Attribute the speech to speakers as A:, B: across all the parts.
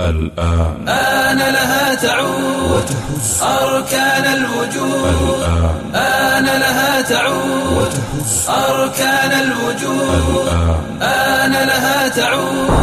A: الآن.
B: آن لها تعود
A: وتحس
B: أركان الوجود.
A: الآن.
B: آن لها تعود
A: وتحس
B: أركان الوجود.
A: الآن.
B: آن لها تعود.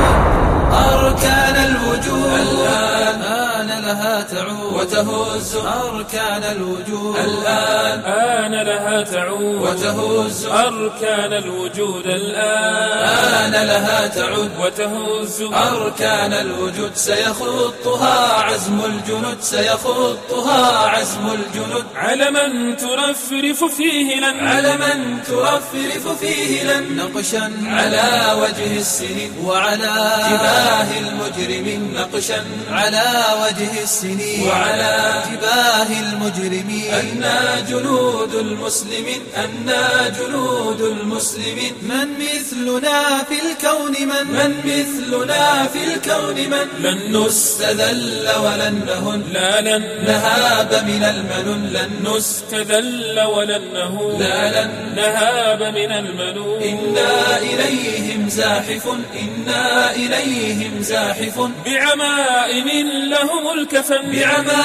B: وتهز أركان الوجود. الآن
C: آن لها تعود.
B: وتهز
C: أركان الوجود الآن.
B: آن لها تعود.
C: وتهز
B: أركان الوجود. سيخطها عزم الجنود. سيخطها عزم الجنود.
C: علما ترفرف فيه لن.
B: علما ترفرف فيه لن. نقشا على وجه السنين. وعلى جباه المجرمين نقشا على وجه السنين. وعلى جباه المجرمين. أنا جنود المسلمين أنا جنود المسلمين. من مثلنا في الكون من؟ من مثلنا في الكون من؟ لن نستذل ولن نهن.
C: لا لن
B: نهاب من المنن لن
C: نستذل ولن نهون.
B: لا لن
C: نهاب من المنون.
B: إنا إليهم زاحف إنا إليهم زاحف
C: بعمائم لهم الكفن.
B: بعمائم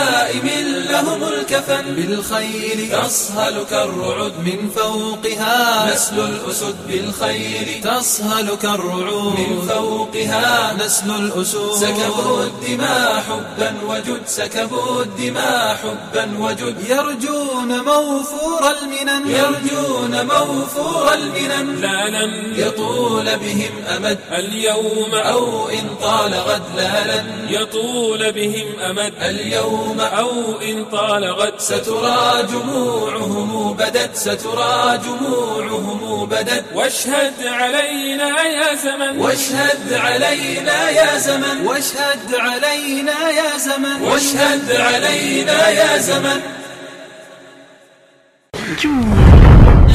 B: لهم الكفن بالخيل تصهل كالرعد من فوقها نسل الأسد بالخيل تصهل كالرعود من فوقها نسل الأسود سكبوا الدماء حبا وجد سكبوا الدماء حبا وجد يرجون موفور المنن يرجون موفور المنن
C: لا لن
B: يطول بهم أمد
C: اليوم أو
B: إن طال غد لا لن
C: يطول بهم أمد
B: اليوم
C: أو إن طال غد
B: سترى جموعهم بدت سترى جموعهم بدت.
C: واشهد علينا يا زمن.
B: واشهد علينا يا زمن. واشهد علينا يا زمن. واشهد علينا يا زمن.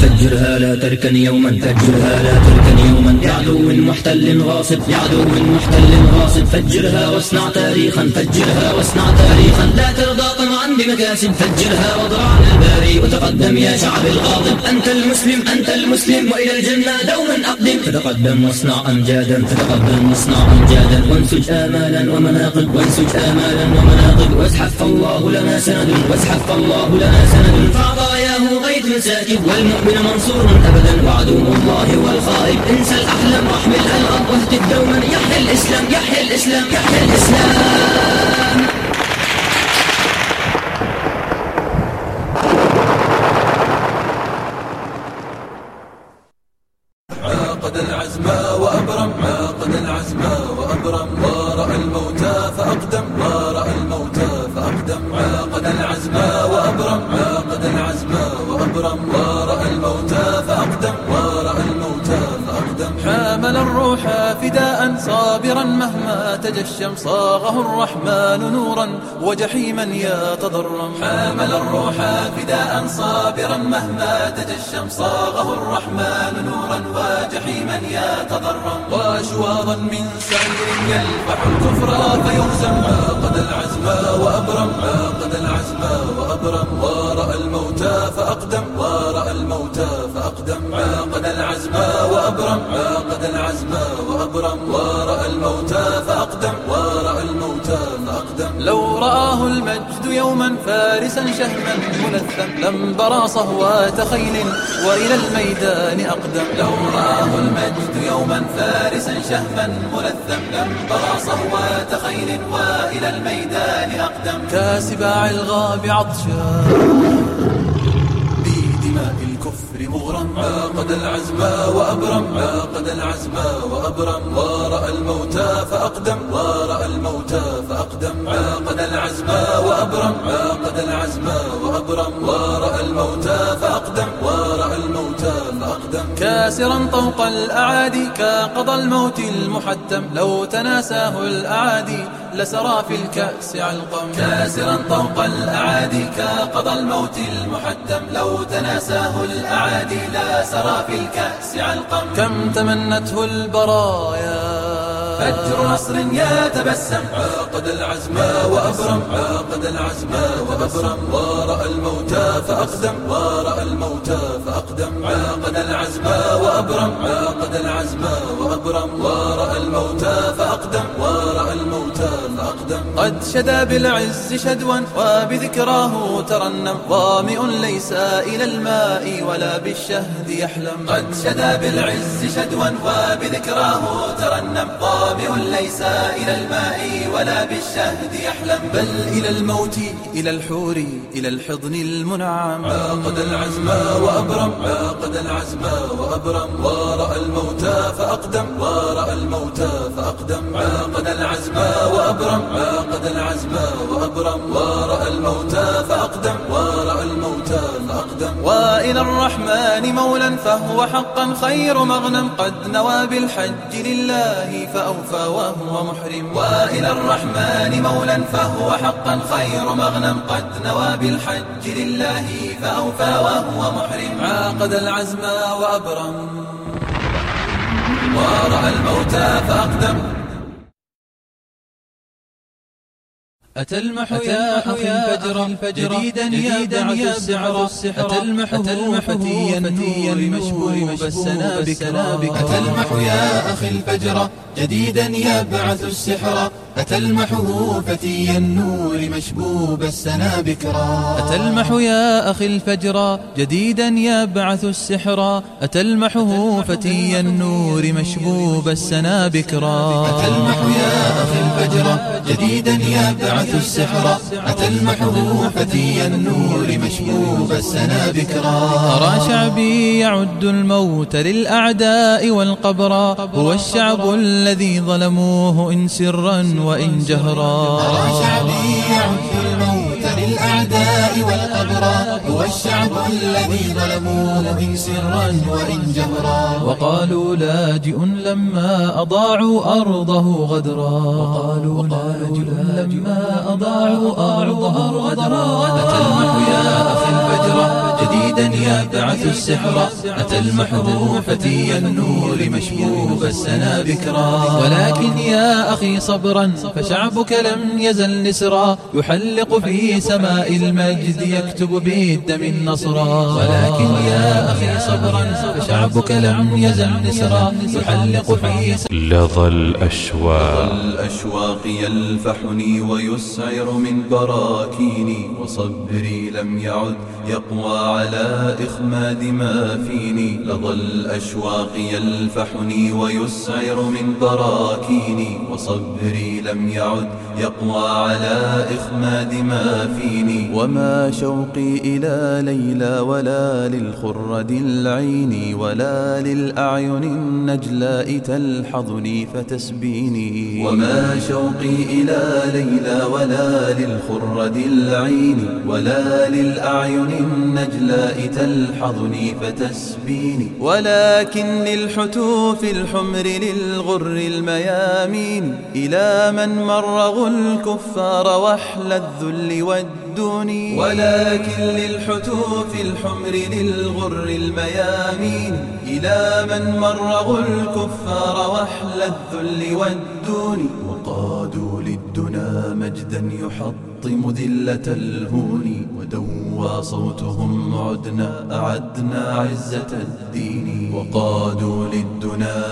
D: فجرها لا تركن يوما فجرها لا تركن يوما. يعدو محتل غاصب يعدو محتل فجرها واصنع تاريخا فجرها واصنع تاريخا. لا ترضى طمعا بمكاسب فجرها واضرع الباري. وتقدم يا شعب الغاضب أنت المسلم أنت المسلم وإلى الجنة دوما أقدم. فتقدم واصنع أمجادا فتقدم واصنع أمجادا وانسج آمالا ومناقب وانسج آمالا ومناقب. وازحف فالله لنا سند وازحف فالله لنا سند. فعطاياه غيث ساكب والمؤمن منصور أبدا. وعدو الله والخائب انسى الأحلام واحمل الأرض واهتف دوما. يحيى الإسلام يحيى الإسلام يحيى الإسلام.
B: صاغه الرحمن نورا وجحيما يتضرم حامل الروح فداء صابرا مهما تجشم. صاغه الرحمن نورا وجحيما يتضرم وأشواظا من سعير يلفح الكفر فيهزم عاقد العزم وأبرم. عاقد العزم وأبرم. ورأى الموتى فأقدم. ورأى الموتى فأقدم. عاقد العزم وأبرم. عاقد العزم وأبرم ورأى الموتى فأقدم ورأى الموتى فأقدم. لو رآه المجد يوما فارسا شهما ملثم لم برى صهوات خيل وإلى الميدان أقدم. لو رآه المجد يوما فارسا شهما ملثم لم برى صهوات خيل وإلى الميدان أقدم. كاسباع الغاب عطشا. الكفر مغرم عاقد العزم وأبرم عاقد العزم وأبرم. ورأى الموتى فأقدم. ورأى الموتى فأقدم. عاقد العزم وأبرم. عاقد العزم وأبرم. ورأى الموتى فأقدم. ورأى الموتى فأقدم. كاسرا طوق الأعادي كقضى الموت المحتم. لو تناساه الأعادي لسرى في الكأس علقم. كاسرا طوق الأعادي كقضى الموت المحتم. لو تناساه الأعادي لا سرى في الكأس علقم كم تمنته البرايا فجر نصر يتبسم. عاقد العزم وأبرم. عاقد العزم وأبرم. ورأى الموتى فأقدم. ورأى الموتى فأقدم. عاقد العزم وأبرم. عاقد العزم وأبرم. ورأى الموتى فأقدم. ورأى الموتى فأقدم.
E: قد شدا بالعز شدوا وبذكراه ترنم. ظامئ ليس إلى الماء ولا بالشهد يحلم. قد شدا بالعز شدوا وبذكراه ترنم. ليس إلى الماء ولا بالشهد يحلم. بل إلى الموت إلى الحور إلى الحضن المنعم. عاقد العزم وأبرم. عاقد العزم وأبرم. ورأى الموتى فأقدم. ورأى الموتى فأقدم. عاقد العزم وأبرم. عاقد العزم وأبرم. ورأى الموتى فأقدم. ورأى الموتى فأقدم. وإلى الرحمن مولا فهو حقا خير مغنم. قد نوى بالحج لله فأوفى وهو محرم. وإلى الرحمن مولا فهو حقا. خير مغنم قد نوى بالحج لله فأوفى وهو محرم. عاقد العزم وأبرم. ورأى الموتى فأقدم.
A: أتى المح يا أخي الفجر جديدا يا السحر. أتى المح فتيا النور مشبوب السنابك
E: أتى المح يا أخي الفجر جديدا يبعث السحر. أتلمحه فتي النور مشبوب السنابكرا
A: أتلمح يا أخي الفجر جديدا يبعث السحر. أتلمحه فتي النور مشبوب السنابكرا
E: أتلمح يا أخي الفجر جديدا يبعث السحر. أتلمحه فتي النور مشبوب السنابكرا
A: أرى شعبي يعد الموت للأعداء والقبر. هو الشعب الذي ظلموه إن سرا وإن جهرا.
E: أرى شعبي يعد الموت للأعداء والقبر هو الشعب الذي ظلموه سرا وإن جهرا.
A: وقالوا لاجئ لما أضاعوا أرضه غدرا. وقالوا لاجئ لما أضاعوا أرضه غدرا.
E: أتلمح يا أخي الفجر. جديدا يبعث السحر. أتلمحه فتي النور مشبوب السنابكرا
A: ولكن يا أخي صبرا فشعبك لم يزل نسرا. يحلق في سماء المجد يكتب بالدم النصرا.
E: ولكن يا أخي صبرا فشعبك لم يزل نسرا. يحلق في
F: لظى الأشواق.
E: الأشواق يلفحني ويسعر من براكيني. وصبري لم يعد يقوى على إخماد ما فيني لظى الأشواق يلفحني ويسعر من براكيني وصبري لم يعد يقوى على إخماد ما فيني. وما شوقي إلى ليلى ولا للخرد العين ولا للأعين النجلاء تلحظني فتسبيني. وما شوقي إلى ليلى ولا للخرد العين ولا للأعين النجلاء تلحظني فتسبيني ولكن للحتوف الحمر للغر الميامين. إلى من مرغوا الكفار وحل الذل والدون ولكن للحتوف الحمر للغر الميامين. إلى من مرغوا الكفار وحل الذل والدون وقادوا للدنا مجدا يحطم ذلة الهون ودوى صوتهم عدنا أعدنا عزة الدين. وقادوا للدنا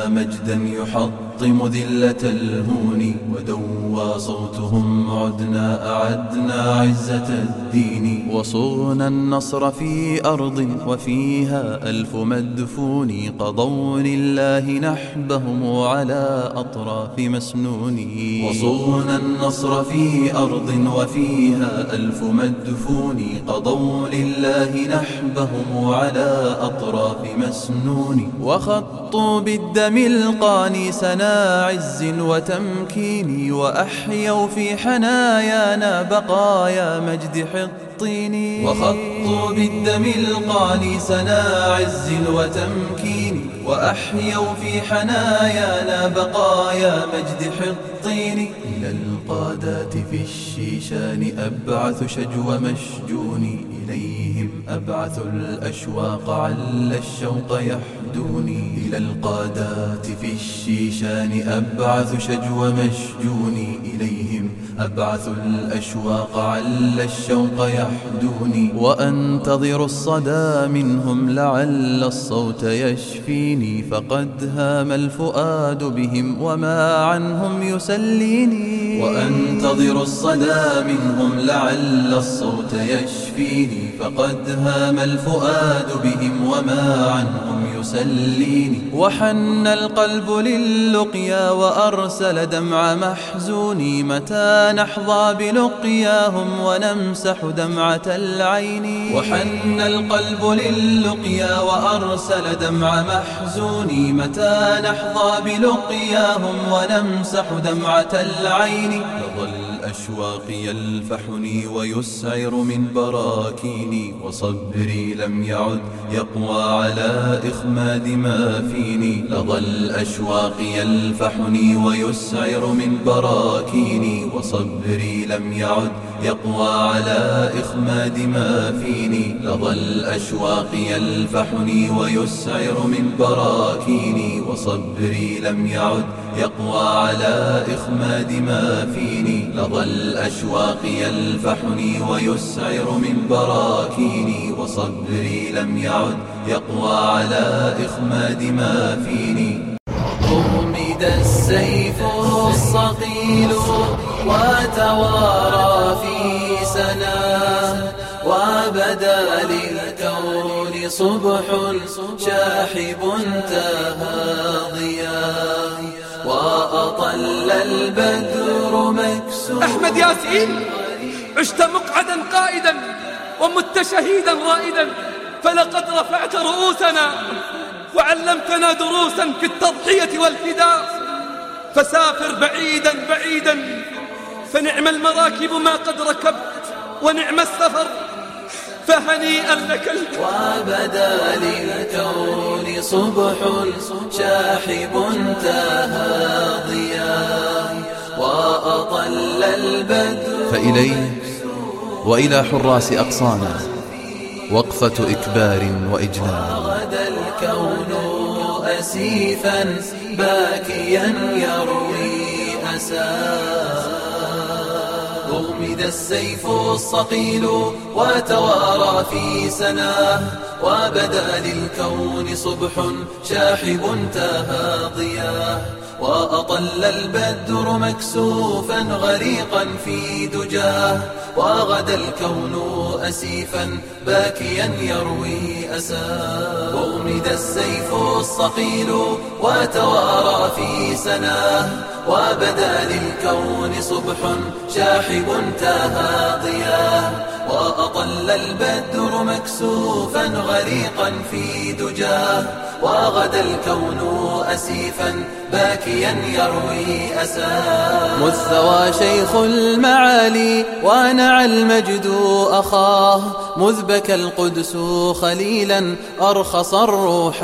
E: مجدا يحطم ذلة الهون ودوى صوتهم عدنا أعدنا عزة الدين وصغنا النصر في أرض وفيها ألف مدفون قضوا لله نحبهم على أطراف مسنون وصغنا النصر في أرض وفيها ألف مدفون قضوا لله نحبهم على أطراف مسنون وخطوا بالدم القاني سنا عز وتمكين وأحيوا في حنايانا بقايا مجد حطين. وخطوا بالدم القاني سنا عز وتمكين وأحيوا في حنايانا بقايا مجد حطين. إلى القادات في الشيشان أبعث شجو مشجون إليهم أبعث الأشواق عل الشوق يحدوني إلى القادات في الشيشان أبعث شجو مشجون إليهم. أبعث الأشواق عل الشوق يحدوني
A: وأنتظر الصدى منهم لعل الصوت يشفيني فقد هام الفؤاد بهم وما عنهم يسليني
E: وأنتظر الصدى منهم لعل الصوت يشفيني فقد هام الفؤاد بهم وما عنهم يسليني
A: وحن القلب للقيا وأرسل دمع محزوني متى نحظى بلقياهم ونمسح دمعة العين.
E: وحن القلب للقيا وأرسل دمع محزوني متى نحظى بلقياهم ونمسح دمعة العين؟ لظى الأشواق يلفحني ويسعر من براكيني وصبري لم يعد يقوى على إخماد ما فيني. لظى الأشواق يلفحني ويسعر من براكيني وصبري لم يعد يقوى على إخماد ما فيني. لظى الأشواق يلفحني ويسعر من براكيني وصبري لم يعد يقوى على إخماد ما فيني. لظى الأشواق يلفحني ويسعر من براكيني وصبري لم يعد يقوى على إخماد ما فيني.
A: غمد السيف الصقيل وتوارى في سناه وبدا للكون صبح شاحب تهاضيا وأطل البدر مكسور
G: أحمد ياسين عشت مقعدا قائدا ومت شهيدا رائدا فلقد رفعت رؤوسنا وعلمتنا دروسا في التضحية والفداء. فسافر بعيدا بعيدا فنعم المراكب ما قد ركبت ونعم السفر فهنيئا لك
A: وبدا للكون صبح شاحب تهاضيا. وأطل البدر
H: فإليه وإلى حراس أقصانا وقفة إكبار وإجلال.
A: غدا الكون أسيفا باكيا يروي أساه أغمد السيف الصقيل وتوارى في سناه وبدا للكون صبح شاحب تهاضيا. وأطل البدر مكسوفا غريقا في دجاه وغدا الكون أسيفا باكيا يروي أساه. أغمد السيف الصقيل وتوارى في سناه وبدا للكون صبح شاحب تهاضيا وأطل البدر مكسوفا غريقا في دجاه وغدا الكون أسيفا باكيا يروي أساه مذ ثوى شيخ المعالي ونعى المجد أخاه. مذ بكى القدس خليلا أرخص الروح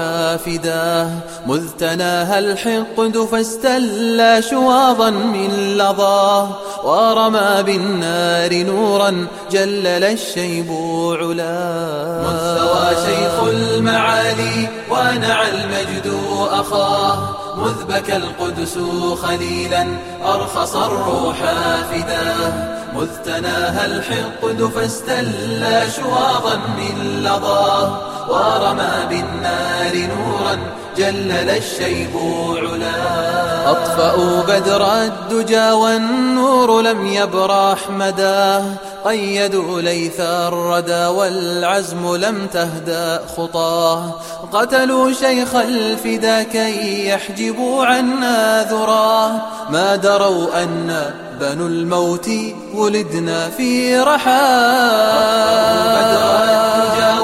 A: فداه مذ تناهى الحقد فاستلى شواظا من لظاه ورمى بالنار نورا جلل الشيب علاه مذ ثوى شيخ المعالي ونعى المجد أخاه. مذ بكى القدس خليلا أرخص الروح فداه مذ تناهى الحقد فاستلى شواظا من لظاه ورمى بالنار نورا جلل الشيب علاه أطفأوا بدر الدجى والنور لم يبرح مداه قيدوا ليث الردى والعزم لم تهدأ خطاه. قتلوا شيخ الفدا كي يحجبوا عنا ذراه ما دروا أن بنو الموت ولدنا في رحاه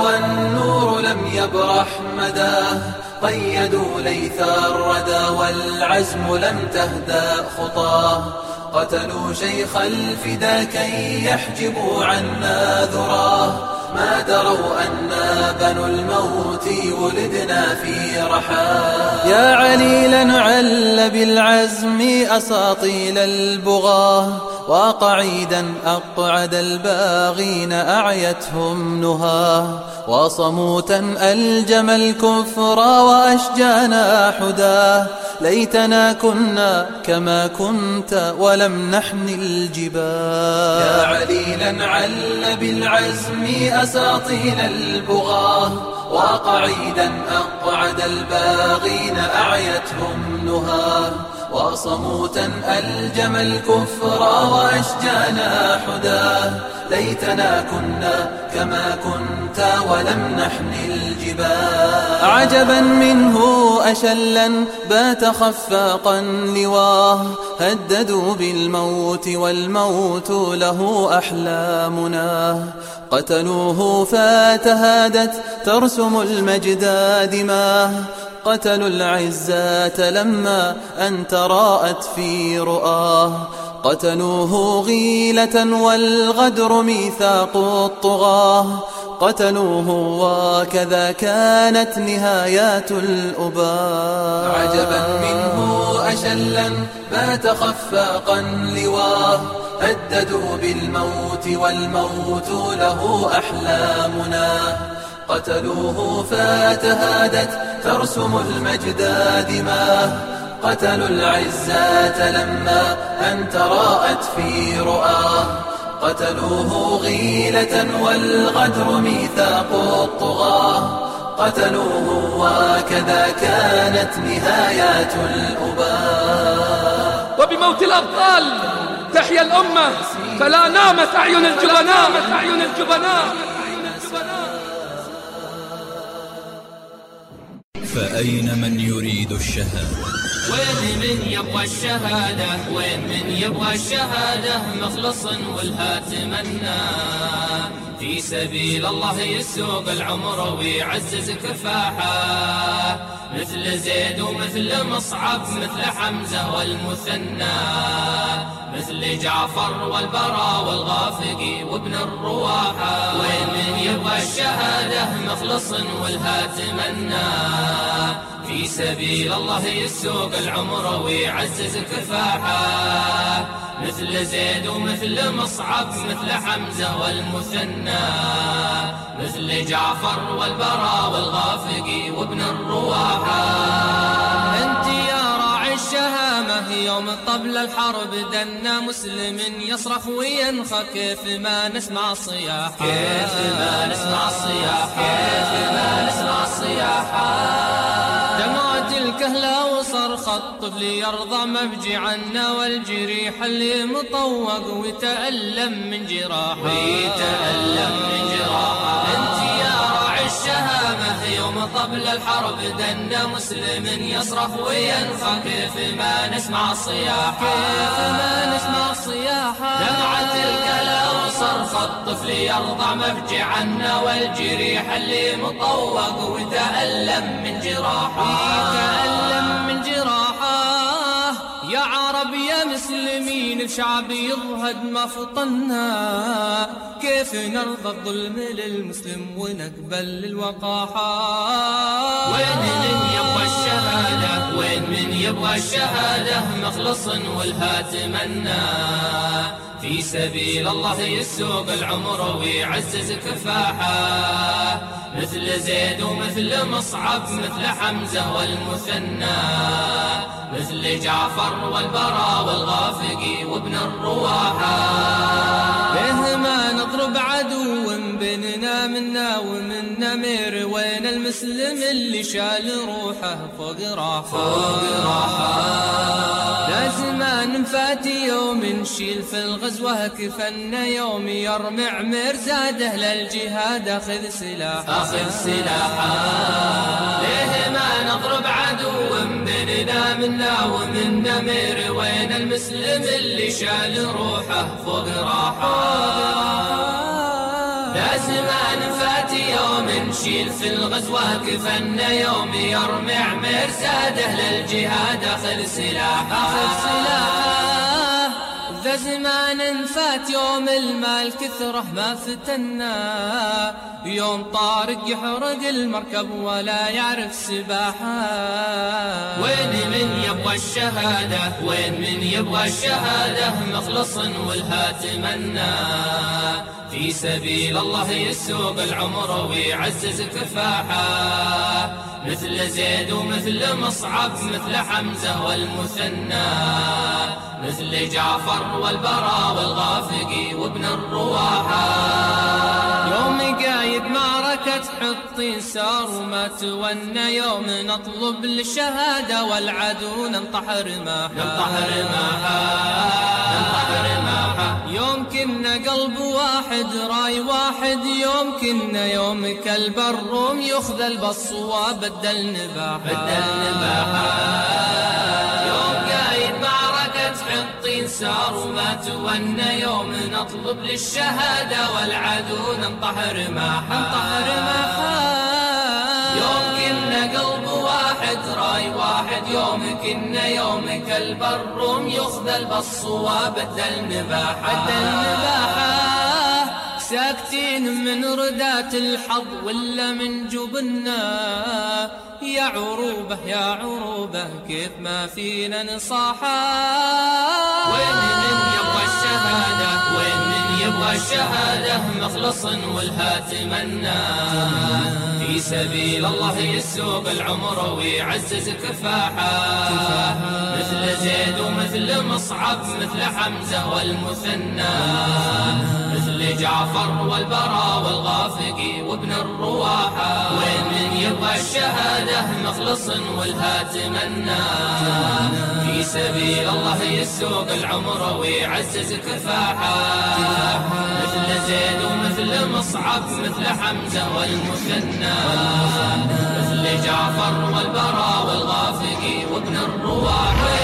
A: والنور لم يبرح مداه قيدوا ليث الردى والعزم لم تهدأ خطاه قتلوا شيخ الفدا كي يحجبوا عنا ذراه ما دروا أنا بنو الموت ولدنا في رحاه يا عليلا عل بالعزم أساطيل البغاة وقعيدا أقعد الباغين أعيتهم نهاة. وصموتا ألجم الكفر وأشجانا حداه ليتنا كنا كما كنت ولم نحن الجباه
E: يا عليلا عل بالعزم أساطين البغاة وقعيدا أقعد الباغين أعيتهم نهاة. وصموتا ألجم الكفر وأشجانا حداه ليتنا كنا كما كنت ولم نحن الجباه
A: عجبا منه أشلا بات خفاقا لواه. هددوا بالموت والموت له أحلامنا. قتلوه فتهادت ترسم المجد دماه قتلوا العزات لما أن تراءت في رؤاه. قتلوه غيلة والغدر ميثاق الطغاة. قتلوه وكذا كانت نهايات الأباء
E: عجبا منه أشلا بات خفاقا لواه. هددوا بالموت والموت له أحلامنا. قتلوه فتهادت ترسم المجد دماه قتلوا العزات لما أن تراءت في رؤاه قتلوه غيلة والغدر ميثاق الطغاة. قتلوه وكذا كانت نهايات الأباء
G: وبموت الأبطال تحيا الأمة فلا نامت أعين الجبناء.
B: فأين من يريد الشهادة؟
C: وين من يبغى الشهادة؟ وين من يبغى الشهادة؟ مخلص والها تمنى في سبيل الله يسوق العمر ويعزز كفاحة. مثل زيد ومثل مصعب مثل حمزة والمثنى. مثل جعفر والبراء والغافقي وابن الرواحة. وين من يبغى الشهادة؟ مخلص والها تمنى في سبيل الله يسوق العمر ويعزز كفاحه مثل زيد ومثل مصعب مثل حمزة والمثنى. مثل جعفر والبراء والغافقي وابن الرواحة. أنت يا راعي الشهامة يوم طبل الحرب دنا مسلم يصرخ وينخى كيف ما نسمع صياح كيف ما نسمع الصياح كيف ما نسمع الصياح الكهلة وصرخ الطفل يرضى مفجي عنا والجريح اللي مطوق ويتألم من جراحه. ويتألم من جراحه. أنت يا راعي الشهامة يوم طبل الحرب دنا مسلم يصرخ وينفى كيف ما نسمع الصياح. كيف ما نسمع الصياح. دمعة الكلا الطفل يرضع مفجي عنا والجريح اللي مطوق ويتألم من جراحه. ويتألم من جراحه. يا عرب يا مسلمين الشعب يضهد ما فطنا كيف نرضى الظلم للمسلم ونقبل الوقاحة؟ وين من يبغى الشهادة؟ وين من يبغى الشهادة؟ مخلص والها تمنى في سبيل الله يسوق العمر ويعزز كفاحه مثل زيد ومثل مصعب مثل حمزة والمثنى. مثل جعفر والبراء والغافقي وابن الرواحة. منا ومنا مير وين المسلم اللي شال روحه فوق راحة؟ فوق راحة. لازم نفاتي يوم نشيل في الغزوة كفنا يوم يرمي عمير زاده للجهاد أخذ سلاحه. أخذ سلاحه. ليه ما نضرب عدو بيننا منا ومنا مير وين المسلم اللي شال روحه فوق راحة؟ لازم نفاتي يوم نشيل في الغزوة كفنا يوم يرمي عمير زاده للجهاد أخذ سلاحه ذا زمان فات يوم المال كثره ما فتنا يوم طارق يحرق المركب ولا يعرف سباحة. وين من يبغى الشهادة؟ وين من يبغى الشهادة؟ مخلص والها تمنى في سبيل الله يسوق العمر ويعزز كفاحه مثل زيد ومثل مصعب مثل حمزة والمثنى. مثل جعفر والبراء والغافقي وابن الرواحة. يوم قايد حطين سار وما تونى يوم نطلب الشهادة والعدو ننطحر معها. ننطحر معها. ننطحر معها. يوم كنا قلب واحد راي واحد. يوم كنا يوم كلب الروم يخذل بالصواب بدل نباحة بدل نباحة حطين سار وما تونى يوم نطلب للشهادة والعدو معها ننطحر معها يوم كنا قلب واحد راي واحد. يوم كنا يوم الروم يخذل بالصواب بدل نباحة بدل نباحة. ساكتين من ردات الحظ ولا من جبنا يا عروبة يا عروبة كيف ما فينا نصاحة. وين من يبغى الشهادة؟ وين من يبغى الشهادة؟ مخلص والها تمنى في سبيل الله يسوق العمر ويعزز كفاحة. مثل زيد ومثل مصعب مثل حمزة والمثنى. مثل جعفر والبراء والغافقي وابن الرواحة وين من يبغى الشهادة مخلص والها تمنى في سبيل الله يسوق العمر ويعزز كفاحة. مثل زيد ومثل مصعب مثل حمزة والمثنى. مثل جعفر والبراء والغافقي وابن الرواحة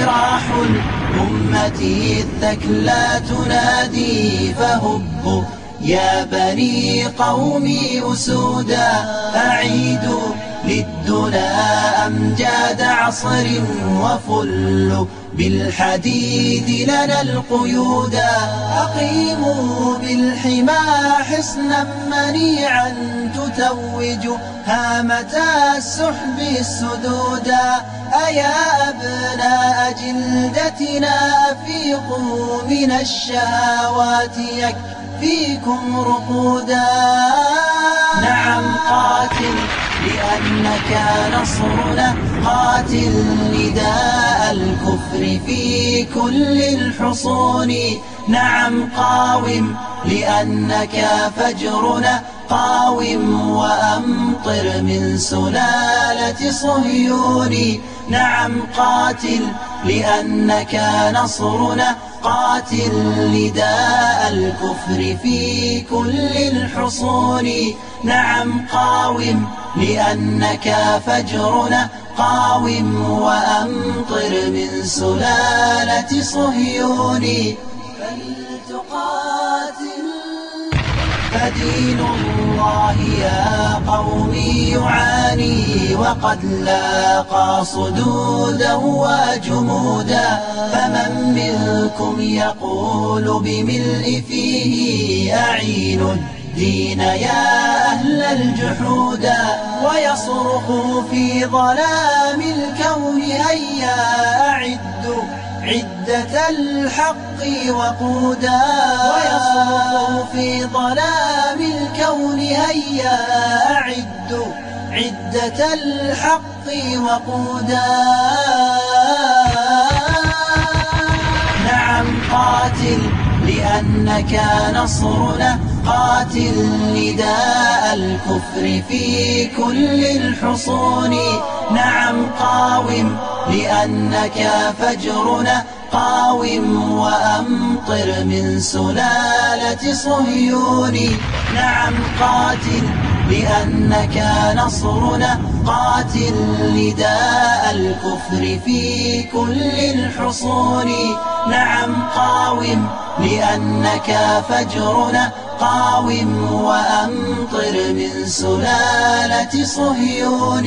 I: جراح الأمة الثكلى تنادي فهبوا يا بني قومي أسودا أعيدوا للدنا أمجاد عصر وفل بالحديد لنا القيودا أقيموا بالحمى حصنا منيعا تتوج هامة السحب السدودا أيا أبناء جلدتنا أفيقوا من الشهوات يكفيكم رقودا نعم قاتل لأنك نصرنا قاتل نداء الكفر في كل الحصون. نعم قاوم لأنك فجرنا قاوم وأمطر من سلالة صهيون. نعم قاتل لأنك نصرنا قاتل نداء الكفر في كل الحصون. نعم قاوم لأنك فجرنا قاوم وأمطر من سلالة صهيون. فلتقاتل. فدين الله يا قوم يعاني وقد لاقى صدودا وجمودا. فمن منكم يقول بملء فيه أعين؟ الدين يا أهل الجحودا ويصرخ في ظلام الكون هيا أعدوا عدة الحق وقودا ويصرخ في ظلام الكون هيا أعدوا عدة الحق وقودا. نعم قاتل لأنك نصرنا قاتل نداء الكفر في كل الحصون. نعم قاوم لأنك فجرنا قاوم وأمطر من سلالة صهيون نعم قاتل لأنك نصرنا قاتل نداء الكفر في كل الحصون. نعم قاوم لأنك فجرنا قاوم وأمطر من سلالة صهيون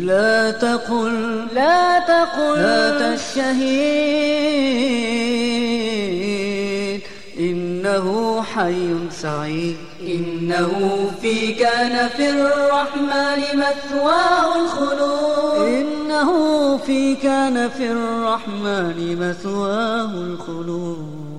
J: لا تقل لا تقل مات الشهيد إنه حي سعيد. إنه في كان في الرحمن مثواه الخلود. إنه في كان في الرحمن مثواه الخلود.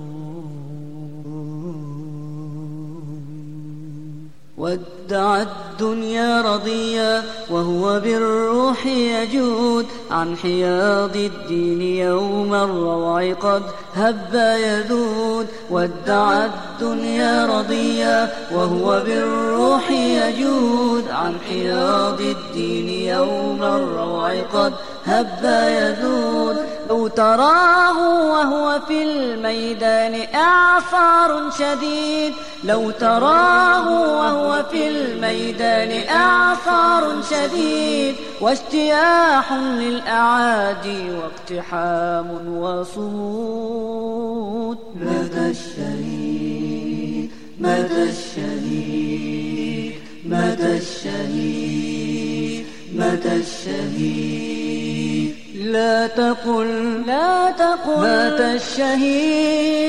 J: ودع الدنيا رضيا وهو بالروح يجود عن حياض الدين يوم الروع قد هب يذود. ودع الدنيا رضيا وهو بالروح يجود عن حياض الدين يوم الروع قد هب يذود. لو تراه وهو في الميدان إعصار شديد. لو تراه وهو في الميدان إعصار شديد. واجتياح للأعادي واقتحام وصمود. مات الشهيد مات الشهيد مات الشهيد مات الشهيد لا تقل لا تقل مات الشهيد.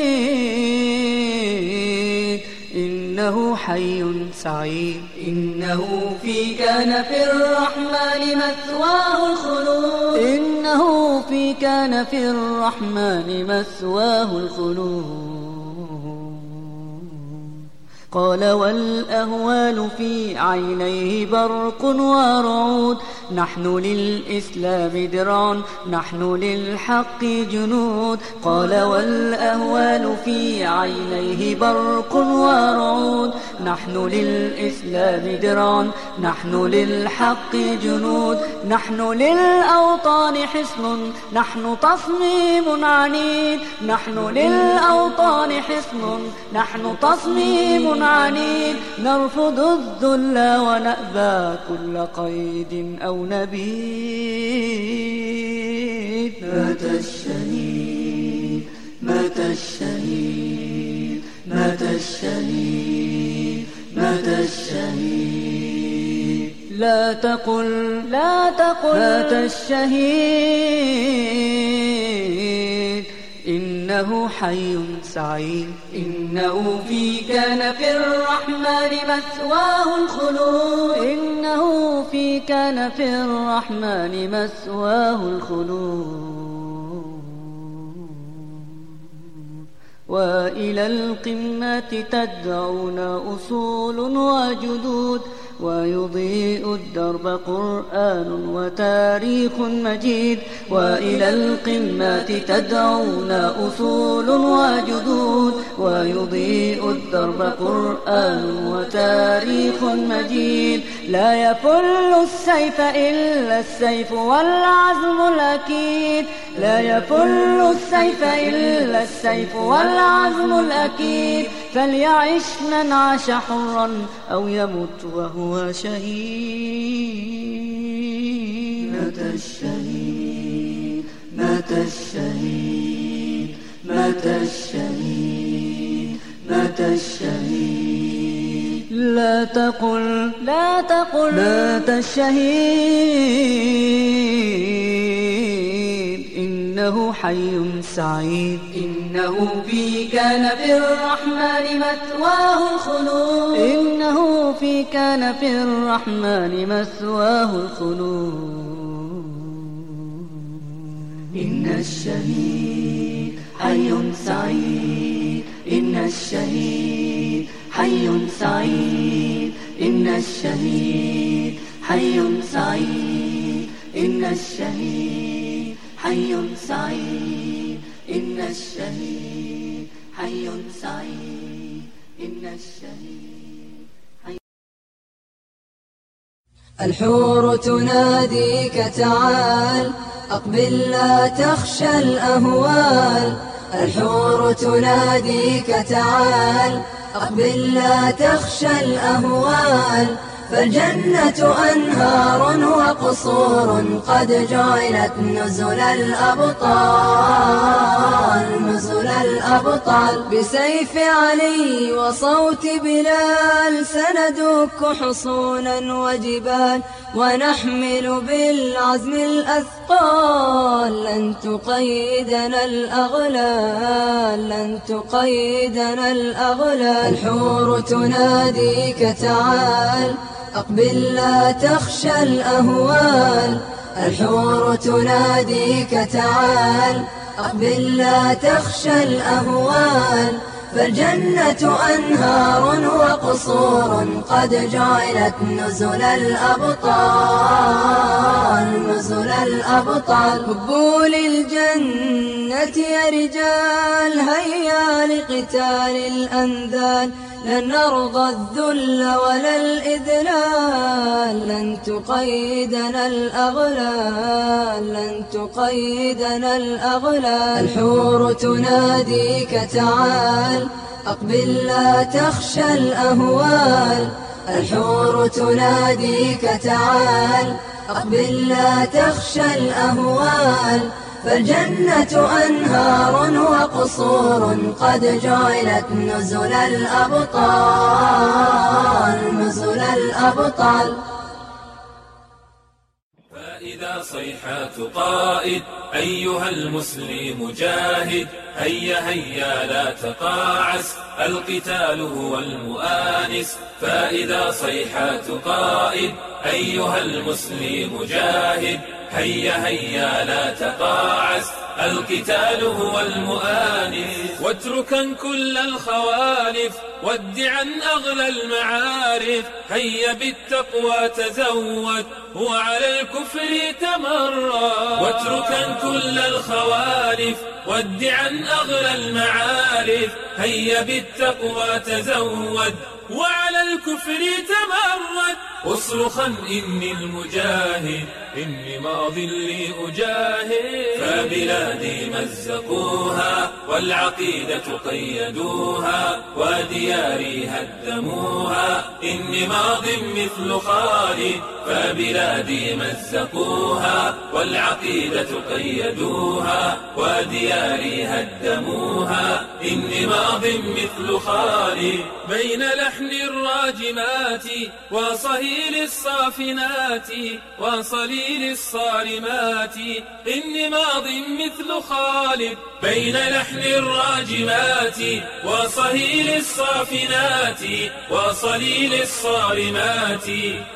J: إنه حي سعيد. إنه في كان في الرحمن مثواه الخلود. إنه في كان في الرحمن مثواه الخلود. قال والأهوال في عينيه برق ورعود نحن للإسلام درع نحن للحق جنود. قال والأهوال في عينيه برق ورعود نحن للإسلام درع نحن للحق جنود. نحن للأوطان حصن نحن تصميم عنيد. نحن للأوطان حصن نحن تصميم عنيد نرفض الذل ونأبى كل قيد أو نبيد مات الشهيد مات الشهيد مات الشهيد مات الشهيد لا تقل لا تقل. مات الشهيد. إنه حي سعيد. إنه في كان في الرحمن مثواه الخلود. إنه في كان في الرحمن مثواه الخلود. وإلى القمة تدعون أصول وجدود. ويضيء الدرب قرآن وتاريخ مجيد وإلى القمة تدعون أصول وجدود ويضيء الدرب قرآن وتاريخ مجيد لا يفل السيف إلا السيف والعزم الأكيد لا يفل السيف إلا السيف والعزم الأكيد فليعش من عاش حرا أو يمت وهو شهيد. مات الشهيد مات الشهيد مات الشهيد مات الشهيد. لا تقل لا تقل. مات الشهيد.
K: إنه حي سعيد.
J: إنه في كان بالرحمن مثواه الخلود
K: إنه في كان في الرحمن مثواه الخلود
J: إن الشهيد حي سعيد. إن الشهيد حي سعيد. إن الشهيد حي سعيد. إن الشهيد حي سعيد إن الشهيد حي سعيد إن الشهيد حي
L: الحور تناديك تعال. أقبل لا تخشى الأهوال. الحور تناديك تعال. أقبل لا تخشى الأهوال. فالجنة أنهار وقصور قد جعلت نزل الأبطال نزل الأبطال. بسيف علي وصوت بلال سندك حصونا وجبال ونحمل بالعزم الأثقال. لن تقيدنا الأغلال لن تقيدنا الأغلال. الحور تناديك تعال أقبل لا تخشى الأهوال. الحور تناديك تعال. أقبل لا تخشى الأهوال. فالجنة أنهار وقصور قد جعلت نزل الأبطال. نزل الأبطال. هبوا للجنة يا رجال هيا لقتال الأنذال لن نرضى الذل ولا الإذلال لن تقيدنا الأغلال لن تقيدنا الأغلال. الحور تناديك تعال أقبل لا تخشى الأهوال. الحور تناديك تعال أقبل لا تخشى الأهوال. فالجنة أنهار وقصور قد جعلت نزل الأبطال نزل الأبطال.
M: فإذا صيحات قائد أيها المسلم جاهد هيا هيا لا تقاعس القتال هو المؤانس. فإذا صيحات قائد أيها المسلم جاهد هيا هيا لا تقاعس القتال هو المؤانس واتركا كل الخوالف ودعا أغلى المعارف. هيا بالتقوى تزود وعلى الكفر تمرد. واتركا كل الخوالف ودعا أغلى المعارف. هيا بالتقوى تزود وعلى الكفر تمرد. اصرخا إني المجاهد إني ماض لي أجاهد. فبلادي مزقوها والعقيدة قيدوها ودياري هدموها. إني ماض مثل خالد فبلادي مزقوها والعقيدة قيدوها ودياري هدموها. إني ماض مثل خالد بين لحن الراجمات وصهيل الصافنات وصليل الصارمات. إني ماض مثل خالد بين لحن الراجمات وصهيل الصافنات وصليل الصارمات.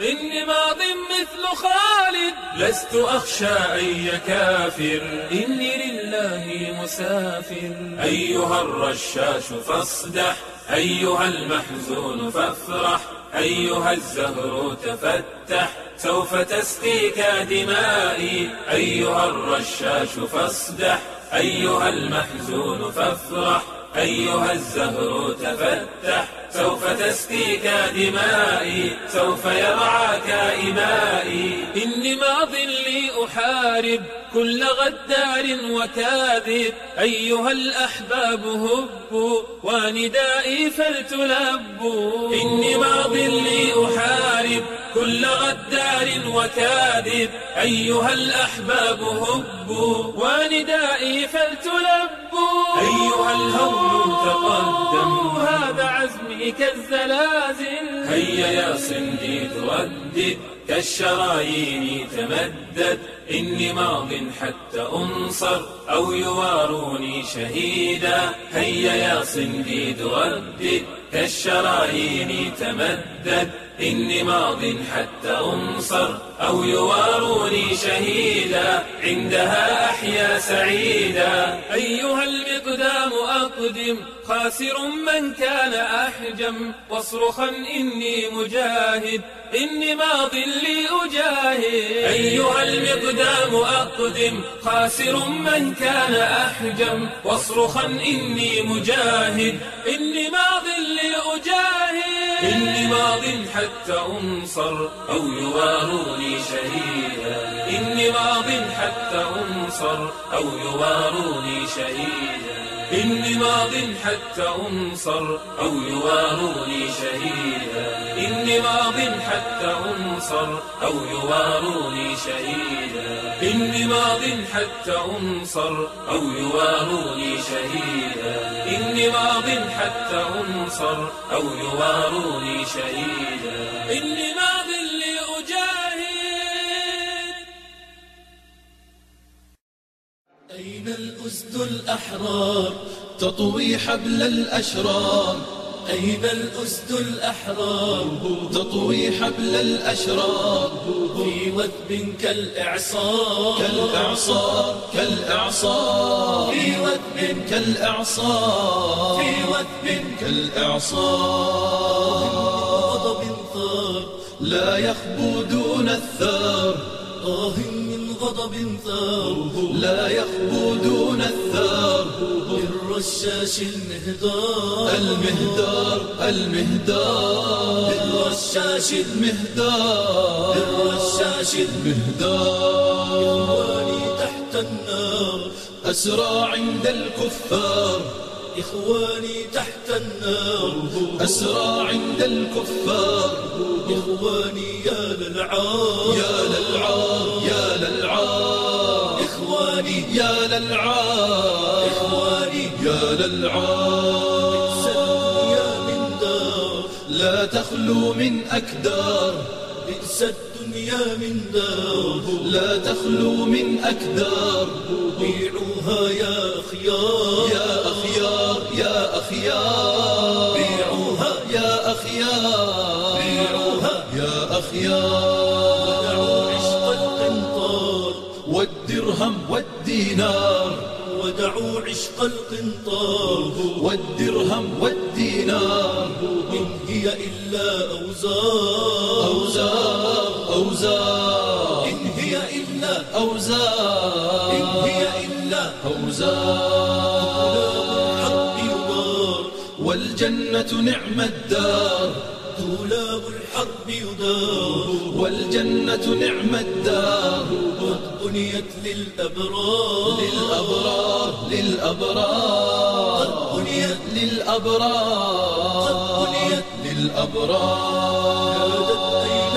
M: إني ماض مثل خالد لست أخشى أي كافر إني لله مسافر. أيها الرشاش فاصدح. أيها المحزون فافرح أيها الزهر تفتح سوف تسقيك دمائي. أيها الرشاش فاصدح أيها المحزون فافرح. أيها الزهر تفتح سوف تسقيك دمائي سوف يرعاك إمائي إني ماض لي أحارب كل غدار وكاذب. أيها الأحباب هبوا وندائي فلتلبوا. إني ماض لي أحارب كل غدار وكاذب. أيها الأحباب هبوا وندائي فلتلبوا. أيها الهول تقدم هذا عزمي كالزلازل هيا يا صندي تردد كالشرايين تمدد. إني ماض حتى أنصر أو يواروني شهيدا. هيا يا صنديد ردد كالشرايين تمدد. إني ماض حتى أنصر. أو يواروني شهيدا عندها أحيا سعيدا. أيها المقدام أقدم خاسر من كان أحجم. واصرخا إني مجاهد إني ماض لي أجاهد. أيها المقدام أقدم خاسر من كان أحجم. واصرخا إني مجاهد إني ماض لي أجاهد. إني ماض حتى أنصر أو يواروني شهيدا. إني ماض حتى أنصر أو يواروني شهيدا. إني ماض حتى أنصر أو يواروني شهيدا. إني ماض حتى أنصر أو يواروني شهيدا. إني ماض حتى أنصر أو يواروني شهيدا. إني ماض حتى أنصر أو يواروني شهيدا. إني ماض
E: أين الأسد الأحرار؟ تطوي حبل الأشرار. أين الأسد الأحرار؟ تطوي حبل الأشرار. في وثب كالإعصار. كالإعصار كالإعصار. في وثب كالإعصار. في وثب كالإعصار. غضب لا يخبو دون الثار. آه غضب ثار لا يخبو دون الثار بالرشاش المهدار. المهدار المهدار. بالرشاش المهدار. بالرشاش المهدار. إخواني تحت النار. أسرى عند الكفار. إخواني تحت النار. أسرى عند الكفار. إخواني يا للعار. يا للعار يا للعار. إخواني يا للعار. إخواني يا للعار. يا من دار. لا تخلو من أكدار. بئس الدنيا من دار لا تخلو من أكدار. بيعوها يا أخيار يا أخيار يا أخيار. بيعوها يا أخيار بيعوها يا أخيار. ودعوا عشق القنطار والدرهم والدينار. ودعوا عشق القنطار والدرهم والدينار إن هي إلا أوزار. أوزار. أوزار إن هي إلا أوزار. إن هي إلا أوزار. الحق يدار والجنة نعم الدار. دولاب الحرب يدار والجنة نعم الدار قد بنيت للأبرار للأبرار للأبرار. قد بنيت للأبرار قد بنيت للأبرار. نادت أين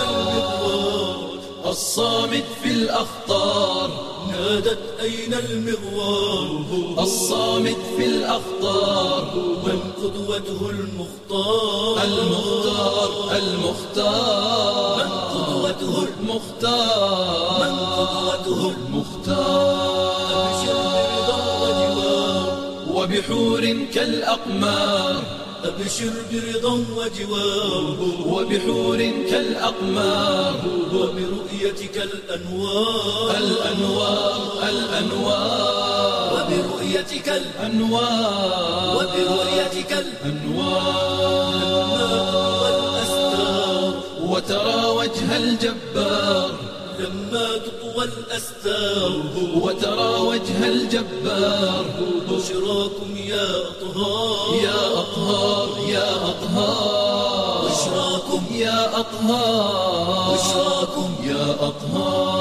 E: الصامت في الأخطار. نادت أين المغوار؟ الصامت في الأخطار. من قدوته المختار. المختار المختار. من قدوته المختار من قدوته المختار. أبشر برضا وجوار وبحور كالأقمار. أبشر برضا وجوار. وبحور كالأقمار. وبرؤيتك الأنوار. الأنوار الأنوار. وبرؤيتك الأنوار. وبرؤيتك الأنوار. والأستار وترى وجه الجبار. لما تطوى الأستار. وترى وجه الجبار. بشراكم يا أطهار. يا أطهار يا أطهار. بشراكم يا أطهار. بشراكم يا أطهار.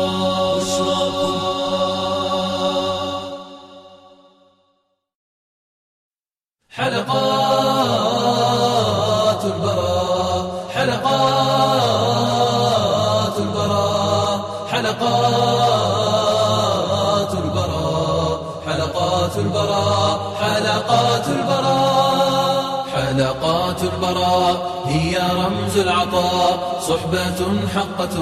E: العطاء صحبة حقة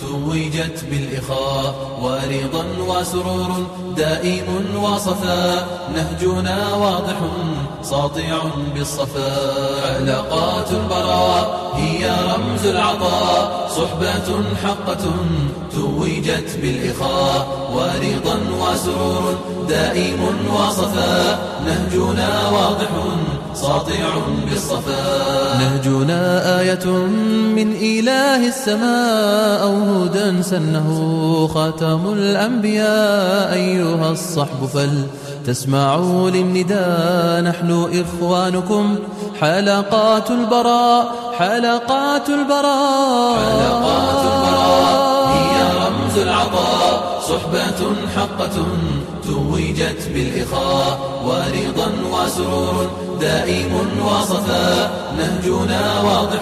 E: توجت بالإخاء ورضا وسرور دائم وصفاء نهجنا واضح ساطع بالصفاء. حلقات البراء هي رمز العطاء صحبة حقة توجت بالإخاء ورضا وسرور دائم وصفاء نهجنا واضح ساطع بالصفاء. نهجنا آية من إله السماء أو هدى سنه خاتم الأنبياء أيها الصحب فلتسمعوا للنداء. نحن إخوانكم. حلقات البراء حلقات البراء. حلقات البراء هي رمز العطاء صحبة حقة. توجت بالإخاء ورضا وسرور دائم وصفاء نهجنا واضح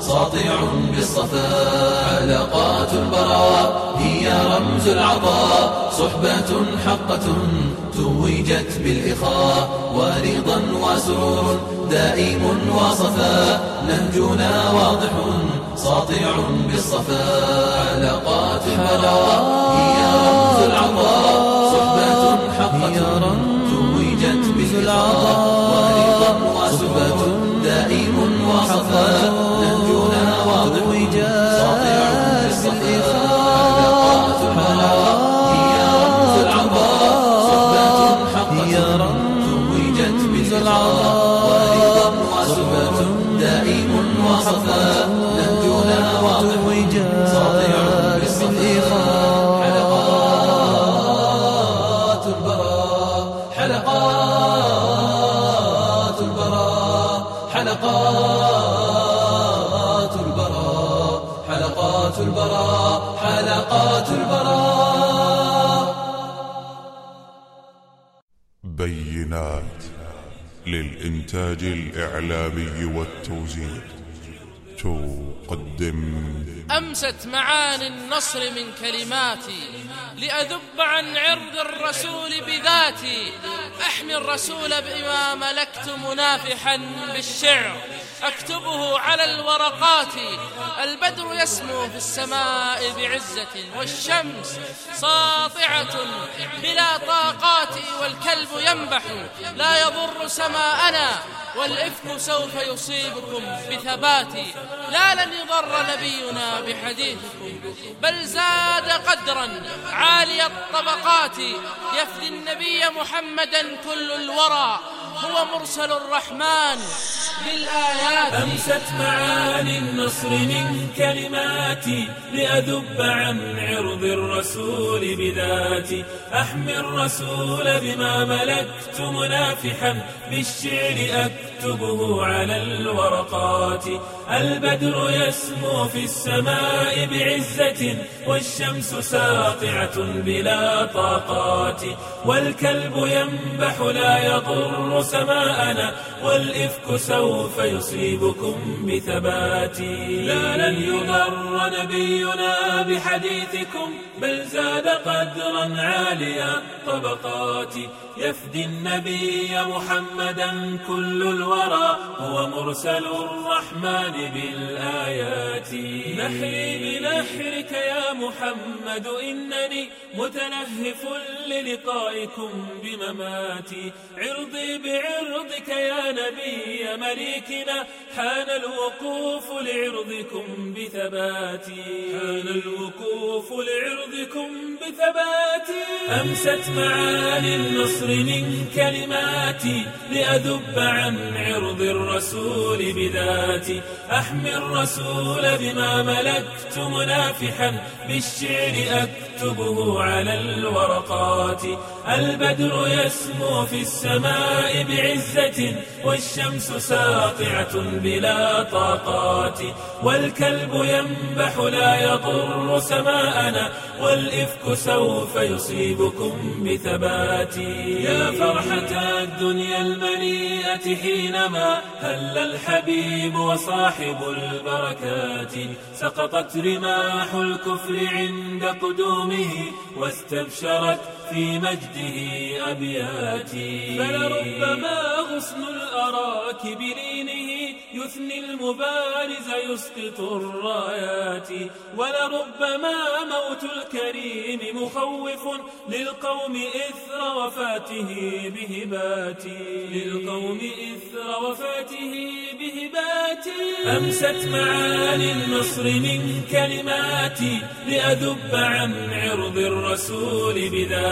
E: ساطع بالصفاء حلقات البراء هي رمز العطاء صحبة حقة توجت بالإخاء ورضا وسرور دائم وصفاء نهجنا واضح ساطع بالصفاء حلقات البراء وصفاء
F: للإنتاج الإعلامي والتوزيع. تقدم.
N: أمست معاني النصر من كلماتي لأذب عن عرض الرسول بذاتي. أحمي الرسول بما ملكت منافحا بالشعر. أكتبه على الورقات. البدر يسمو في السماء بعزة والشمس ساطعة بلا طاقات والكلب ينبح. لا يضر سماءنا والإفك سوف يصيبكم بثباتي لا لن يضر نبينا بحديثكم. بل زاد قدرا عالي الطبقات. يفدي النبي محمدا كل الورى. هو مرسل الرحمن بالآيات.
M: أمست معاني النصر من كلماتي لأذب عن عرض الرسول بذاتي. أحمي الرسول بما ملكت منافحا بالشعر أكتبه على الورقات. البدر يسمو في السماء بعزة والشمس ساطعة بلا طاقات. والكلب ينبح لا يضر سماءنا والإفك سوف يصيبكم بثباتي. لا لن يضر نبينا بحديثكم. بل زاد قدرا عالي الطبقات يفدي النبي محمدا كل الورى هو مرسل الرحمن بالآيات. نحري بنحرك يا محمد إنني متلهف للقائكم بمماتي عرضي بعرضك يا نبي مليكنا حان الوقوف لعرضكم بثباتي حان الوقوف لعرضكم بثباتي. أمست معاني النصر من كلماتي لأذب عن عرض الرسول بذاتي. أحمي الرسول بما ملكت منافحا بالشعر أكتبه على الورقات. البدر يسمو في السماء بعزة والشمس ساطعة بلا طاقات. والكلب ينبح لا يضر سماءنا والإفك سوف يصيبكم بثباتي يا فرحة الدنيا المليئة حينما هل الحبيب وصاحب البركات. سقطت رماح الكفر عند قدومه واستبشرت في مجده أبياتي. فلربما غصن الأراك راكب لينه يثني المبارز يسقط الرايات. ولربما موت الكريم مخوف للقوم إثر وفاته بهبات. للقوم إثر وفاته بهبات. أمست معاني النصر من كلماتي لأذب عن عرض الرسول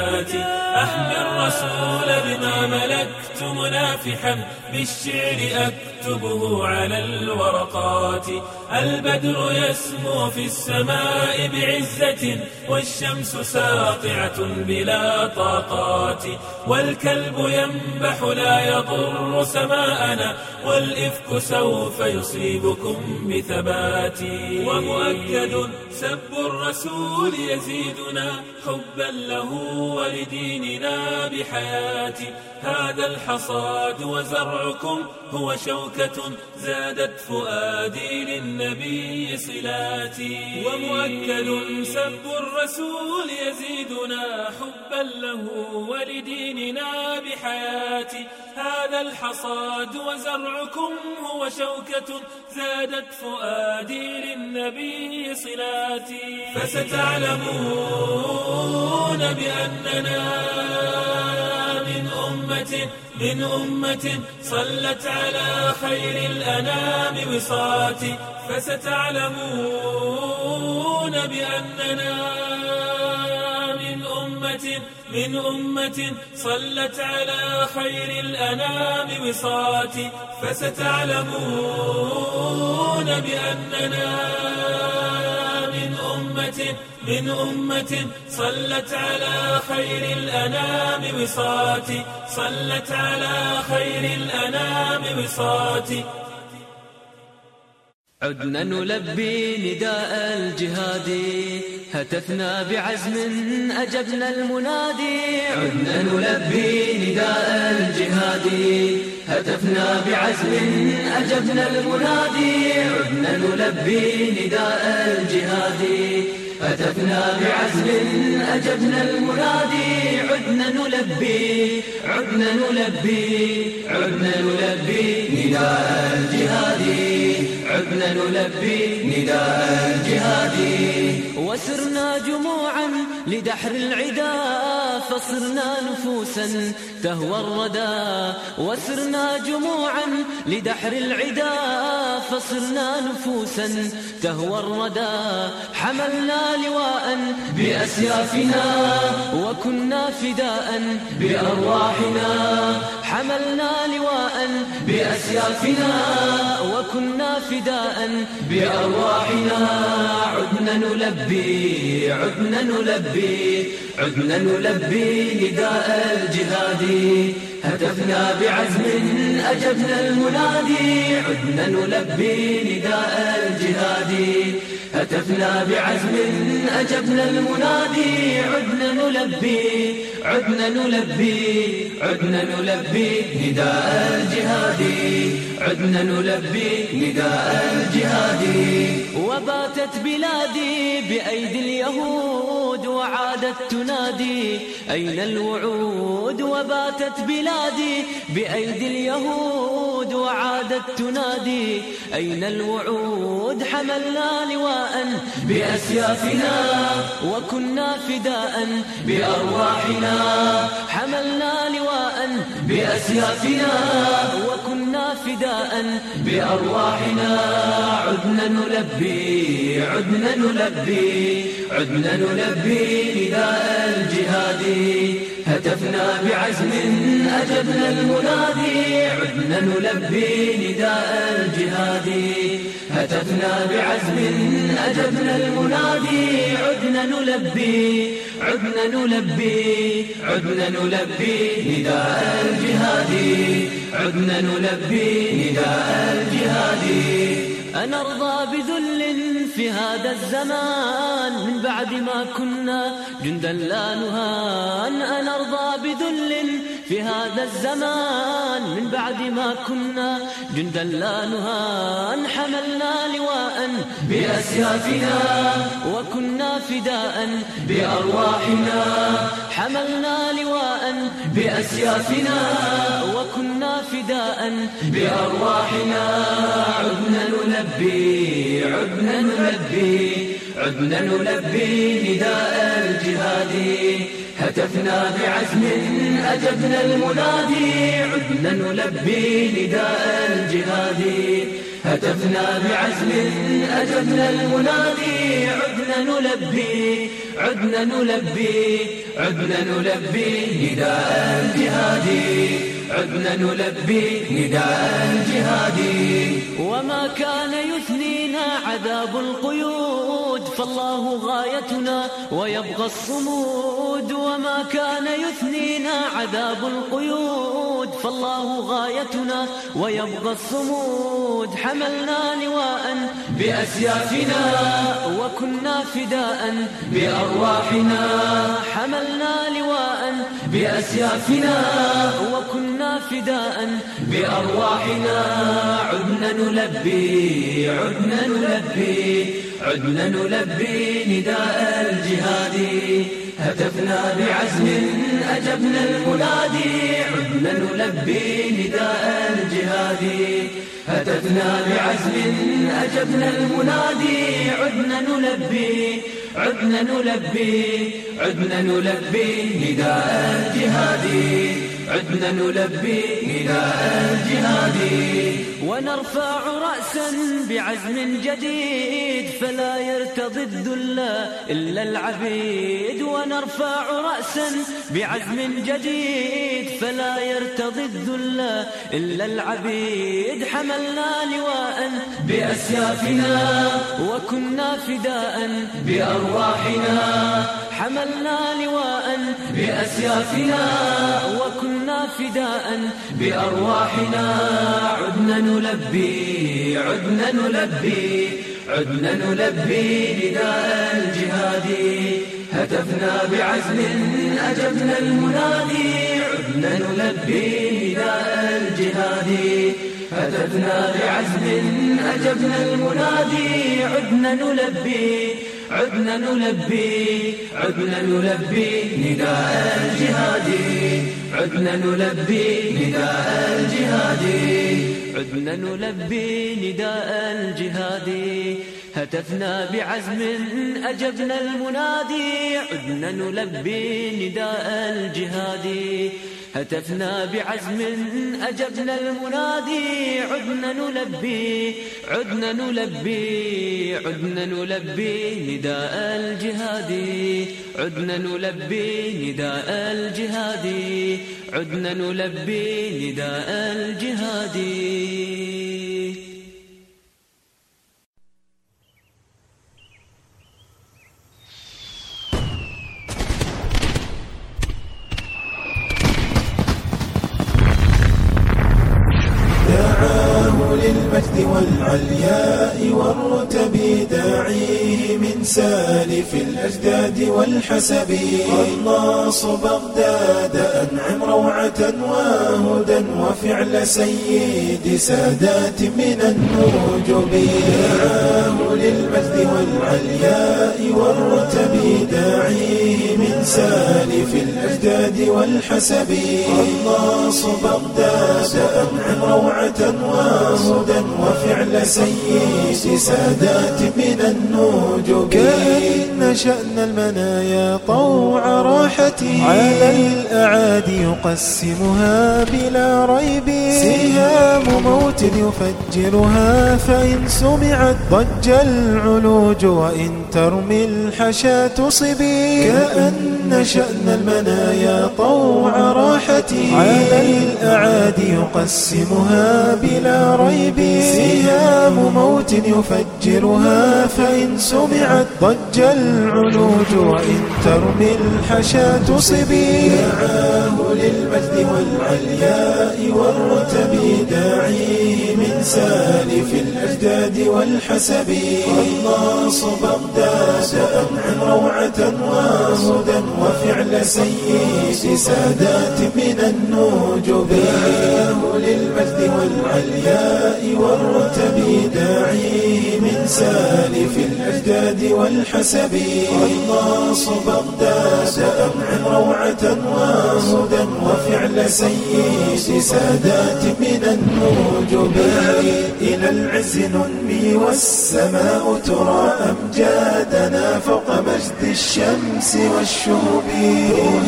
M: بذاتي أحمي الرسول بما ملكت منافحا. بالشعر أكتبه على الورقات. البدر يسمو في السماء بعزة والشمس ساطعة بلا طاقات. والكلب ينبح لا يضر سماءنا والإفك سوف يصيبكم بثبات. ومؤكد سب الرسول يزيدنا حبا له ولديننا بحياتي. هذا الحصاد وزرعكم هو شوكة زادت فؤادي للنبي صلاتي. ومؤكد سب الرسول يزيدنا حبا له ولديننا بحياتي. هذا الحصاد وزرعكم هو شوكة زادت فؤادي للنبي صلاتي. فستعلمون بأننا من أمة من أمة صلت على خير الأنام وصاتي فستعلمون بأننا من أمة من أمة صلت على خير الأنام وصاتي فستعلمون بأننا من أمة صلت على خير الأنام وصاتي. صلت على خير الأنام وصاتي.
O: عدنا نلبي نداء الجهاد. هتفنا بعزم أجبنا المنادي. عدنا نلبي نداء الجهاد. هتفنا بعزم أجبنا المنادي. عدنا نلبي نداء الجهاد. هتفنا بعزم أجبنا المنادي عدنا نلبي عدنا نلبي عدنا نلبي نداء الجهاد عدنا نلبي نداء الجهاد وسرنا جموعا لدحر العدا فصرنا نفوسا تهوى الردى. وسرنا جموعا لدحر العدا فصرنا نفوسا تهوى الردى. حملنا لواء بأسيافنا وكنا فداء بأرواحنا. حملنا لواء بأسيافنا وكنا فداء بأرواحنا. عدنا نلبي عدنا نلبي عدنا نلبي نداء الجهاد. هتفنا بعزم أجبنا المنادي عدنا نلبي نداء الجهاد. هتفنا بعزم أجبنا المنادي عدنا نلبي عدنا نلبي عدنا نلبي نداء الجهاد. عدنا نلبي نداء الجهاد. وباتت بلادي بأيدي اليهود وعادت تنادي. أين الوعود؟ وباتت بلادي بأيدي اليهود وعادت تنادي. أين الوعود؟ حملنا لواء بأسيافنا. وكنا فداء بأرواحنا. حملنا لواء بأسيافنا. وكنا فداء بأرواحنا عدنا نلبي عدنا نلبي عدنا نلبي نداء الجهاد. هتفنا بعزم أجبنا المنادي عدنا نلبي نداء الجهاد. هتفنا بعزم أجبنا المنادي عدنا نلبي عدنا نلبي عدنا نلبي نداء الجهاد. عدنا نلبي نداء الجهاد. أنا أرضى بذل في هذا الزمان. من بعد ما كنا جندا لا نهان. أنا أرضى بذل في هذا الزمان من بعد ما كنا جندا لا نهان حملنا لواء بأسيافنا وكنا فداء بأرواحنا. حملنا لواء بأسيافنا وكنا فداء بأرواحنا. عدنا نلبي عدنا نلبي عدنا نلبي نداء الجهاد. هتفنا بعزم أجبنا المنادي. عدنا نلبي نداء الجهاد هتفنا بعزم أجبنا المنادي. عدنا نلبي عدنا نلبي عدنا نلبي نداء الجهادي عدنا نلبي نداء الجهادي وما كان يثنينا عذاب القيود. فالله غايتنا ويبقى الصمود وما كان يثنينا عذاب القيود. فالله غايتنا ويبقى الصمود. حملنا لواء بأسيافنا وكنا فداء بأرواحنا. حملنا لواء بأسيافنا وكنا فداء بأرواحنا. عدنا نلبي عدنا نلبي عدنا نلبي نداء الجهاد. هتفنا بعزم أجبنا المنادي. عدنا نلبي نداء الجهاد. هتفنا بعزم أجبنا المنادي. عدنا نلبي عدنا نلبي عدنا نلبي نداء الجهاد. عدنا نلبي نداء الجهاد ونرفع رأسا بعزم جديد فلا يرتضي الذل إلا العبيد. ونرفع رأسا بعزم جديد فلا يرتضي الذل إلا العبيد. حملنا لواء بأسيافنا وكنا فداء بأرواحنا. حملنا لواء بأسيافنا وكنا فداء بأرواحنا. عدنا نلبي عدنا نلبي عدنا نلبي نداء الجهاد. هتفنا بعزم أجبنا المنادي عدنا نلبي نداء الجهاد. هتفنا بعزم أجبنا المنادي عدنا نلبي عدنا نلبي عدنا نلبي نداء الجهاد عدنا نلبي نداء الجهاد عدنا نلبي نداء الجهاد هتفنا بعزم أجبنا المنادي عدنا نلبي نداء الجهاد. هتفنا بعزم أجبنا المنادي عدنا نلبي عدنا نلبي عدنا نلبي نداء الجهاد. عدنا نلبي نداء الجهاد عدنا نلبي نداء الجهاد.
P: للمجد والعلياء والرتب داعيه من سالف الأجداد والحسب. قناص بغداد أنعم روعة وهدى وفعل سيد سادات من النجب دعاه للمجد والعلياء والرتب داعيه من سالف الأجداد والحسب. قناص بغداد أنعم روعة وهدى وفعل سيد سادات من النجب كأن شأن المنايا طوع راحتي. على الأعادي يقسمها بلا ريب. سهام موت يفجرها فإن سمعت ضج العلوج وإن ترمي الحشا تصبي كأن شأن المنايا طوع راحتي. على الأعادي يقسمها بلا ريب. سهام موت يفجرها فإن سمعت ضج العلوج وإن ترمي الحشا تصبي. دعاه للمجد والعلياء والرتب داعيه من سالف الأجداد والحسب. قناص بغداد أنعم روعة وهدى وفعل سيد سادات من النجب دعاه للمجد والعلياء والحسب قناص بغداد أمعن روعة وهدى وفعل سيد سادات من النجوم إلى العز ننمي والسماء ترى أمجادنا فوق مجد الشمس والشهب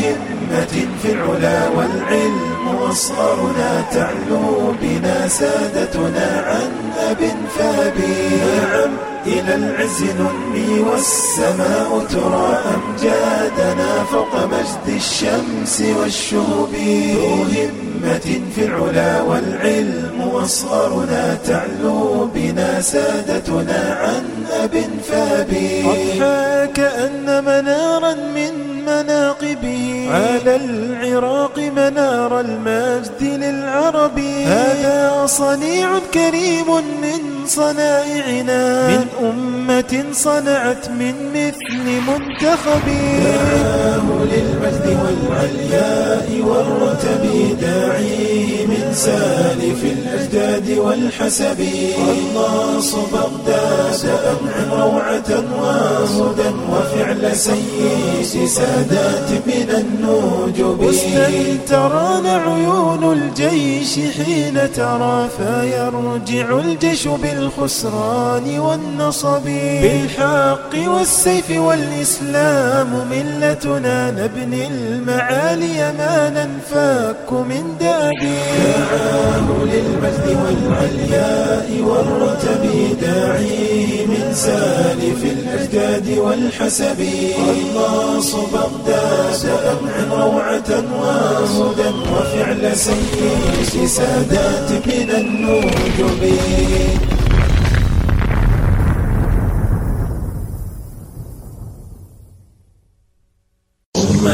P: همة في العلا والعلم وأصغرنا تعلو بنا سادتنا عن أب فابي نعم. إلى العز ننمي والسماء ترى أمجادنا فوق مجد الشمس والشهب. ذو همة في العلا والعلم وأصغرنا تعلو بنا سادتنا عن أب فابي أضحى كأن منارا من مناقبه على العراق منار المجد للعرب. هذا صنيع كريم من صنائعنا. من أمة صنعت من مثل منتخب. دعاه للمجد والعلياء والرتب داعيه من سالف الأجداد والحسب. قناص بغداد أمعن روعة وهدى وفعل سيد سادات من النجوب واستنتران عيون الجيش حين ترى فيرجع الجيش بالخسران والنصب. بالحق والسيف والإسلام ملتنا نبني المعالي ما ننفك من دابي. دعاه للمجد والعلياء والرتب داعيه من سالف الأجداد والحسب. قناص بغداد أمعن روعة وهدى وفعل سيد سادات من النجوم.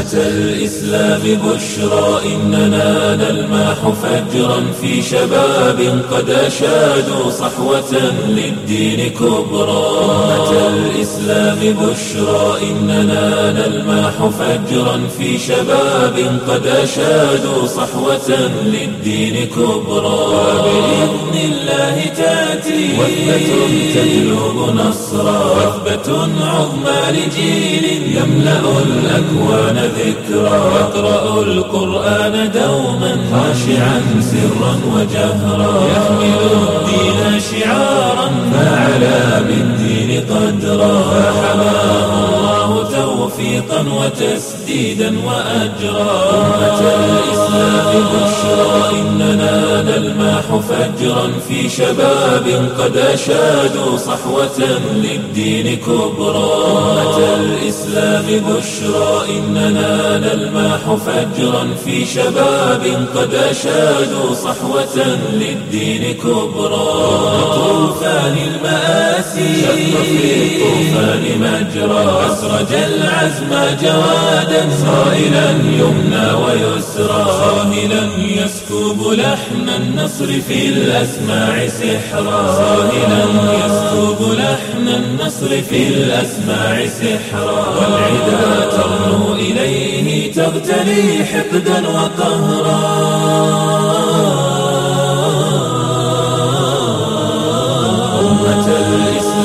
M: أمة الإسلام بشرى إننا نلماح فجرا في شباب قد أشادوا صحوة للدين كبرى. أمة الإسلام بشرى إننا نلماح فجرا في شباب قد أشادوا صحوة للدين كبرى. وبإذن الله تأتي وثبة تجلب نصرا. وثبة عظمى لجيل يملأ الأكوان ذكرا يقرأ القرآن دوما. خاشعا سرا وجهرا. يحمل الدين شعارا. فعلى بالدين قدرا. فحماه الله. توفيقا وتسديدا وأجرا. أمة الإسلام بشرى إننا نلماح فجرا في شباب قد أشادوا صحوة للدين كبرى. أمة الإسلام بشرى إننا نلماح فجرا في شباب قد أشادوا صحوة للدين كبرى. طوفان المآسي شق في الطوفان مجرى. أسرج العزم جوادا صائلا يمنى ويسرى صاهلا يسكب لحن النصر في الأسماع سحرا صاهلا يسكب لحن النصر في الأسماع سحرا. والعدا ترنو إليه تغتلي حقدا وقهرا.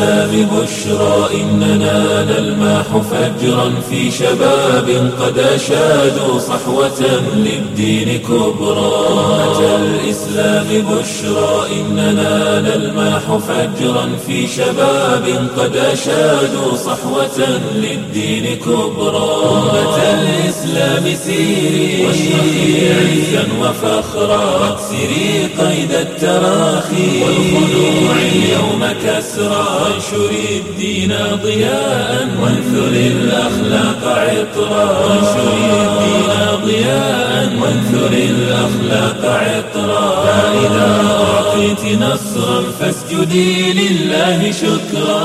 M: الإسلام بشرى إننا نلماح فجرا في شباب قد أشادوا صحوة للدين كبرى. أمة الإسلام بشرى إننا نلماح فجرا في شباب قد أشادوا صحوة للدين كبرى. أمة الإسلام سيري واشرقي عزا وفخرا. واكسري قيد التراخي والخلوع اليوم كسرى وانشري الدين ضياء وانثري الأخلاق عطرا. وانشري الدين ضياء وانثري الأخلاق عطرا. فإذا أعطيت نصرا فاسجدي لله شكرا.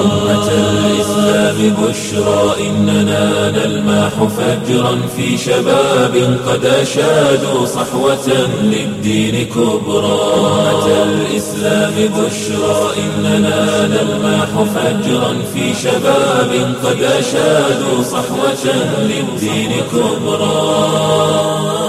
M: أمة الإسلام بشرى إننا نلماح فجرا في شباب قد أشادوا صحوة للدين كبرى. أمة الإسلام بشرى إننا نلماح فجرا في شباب قد أشادوا صحوة للدين كبرى.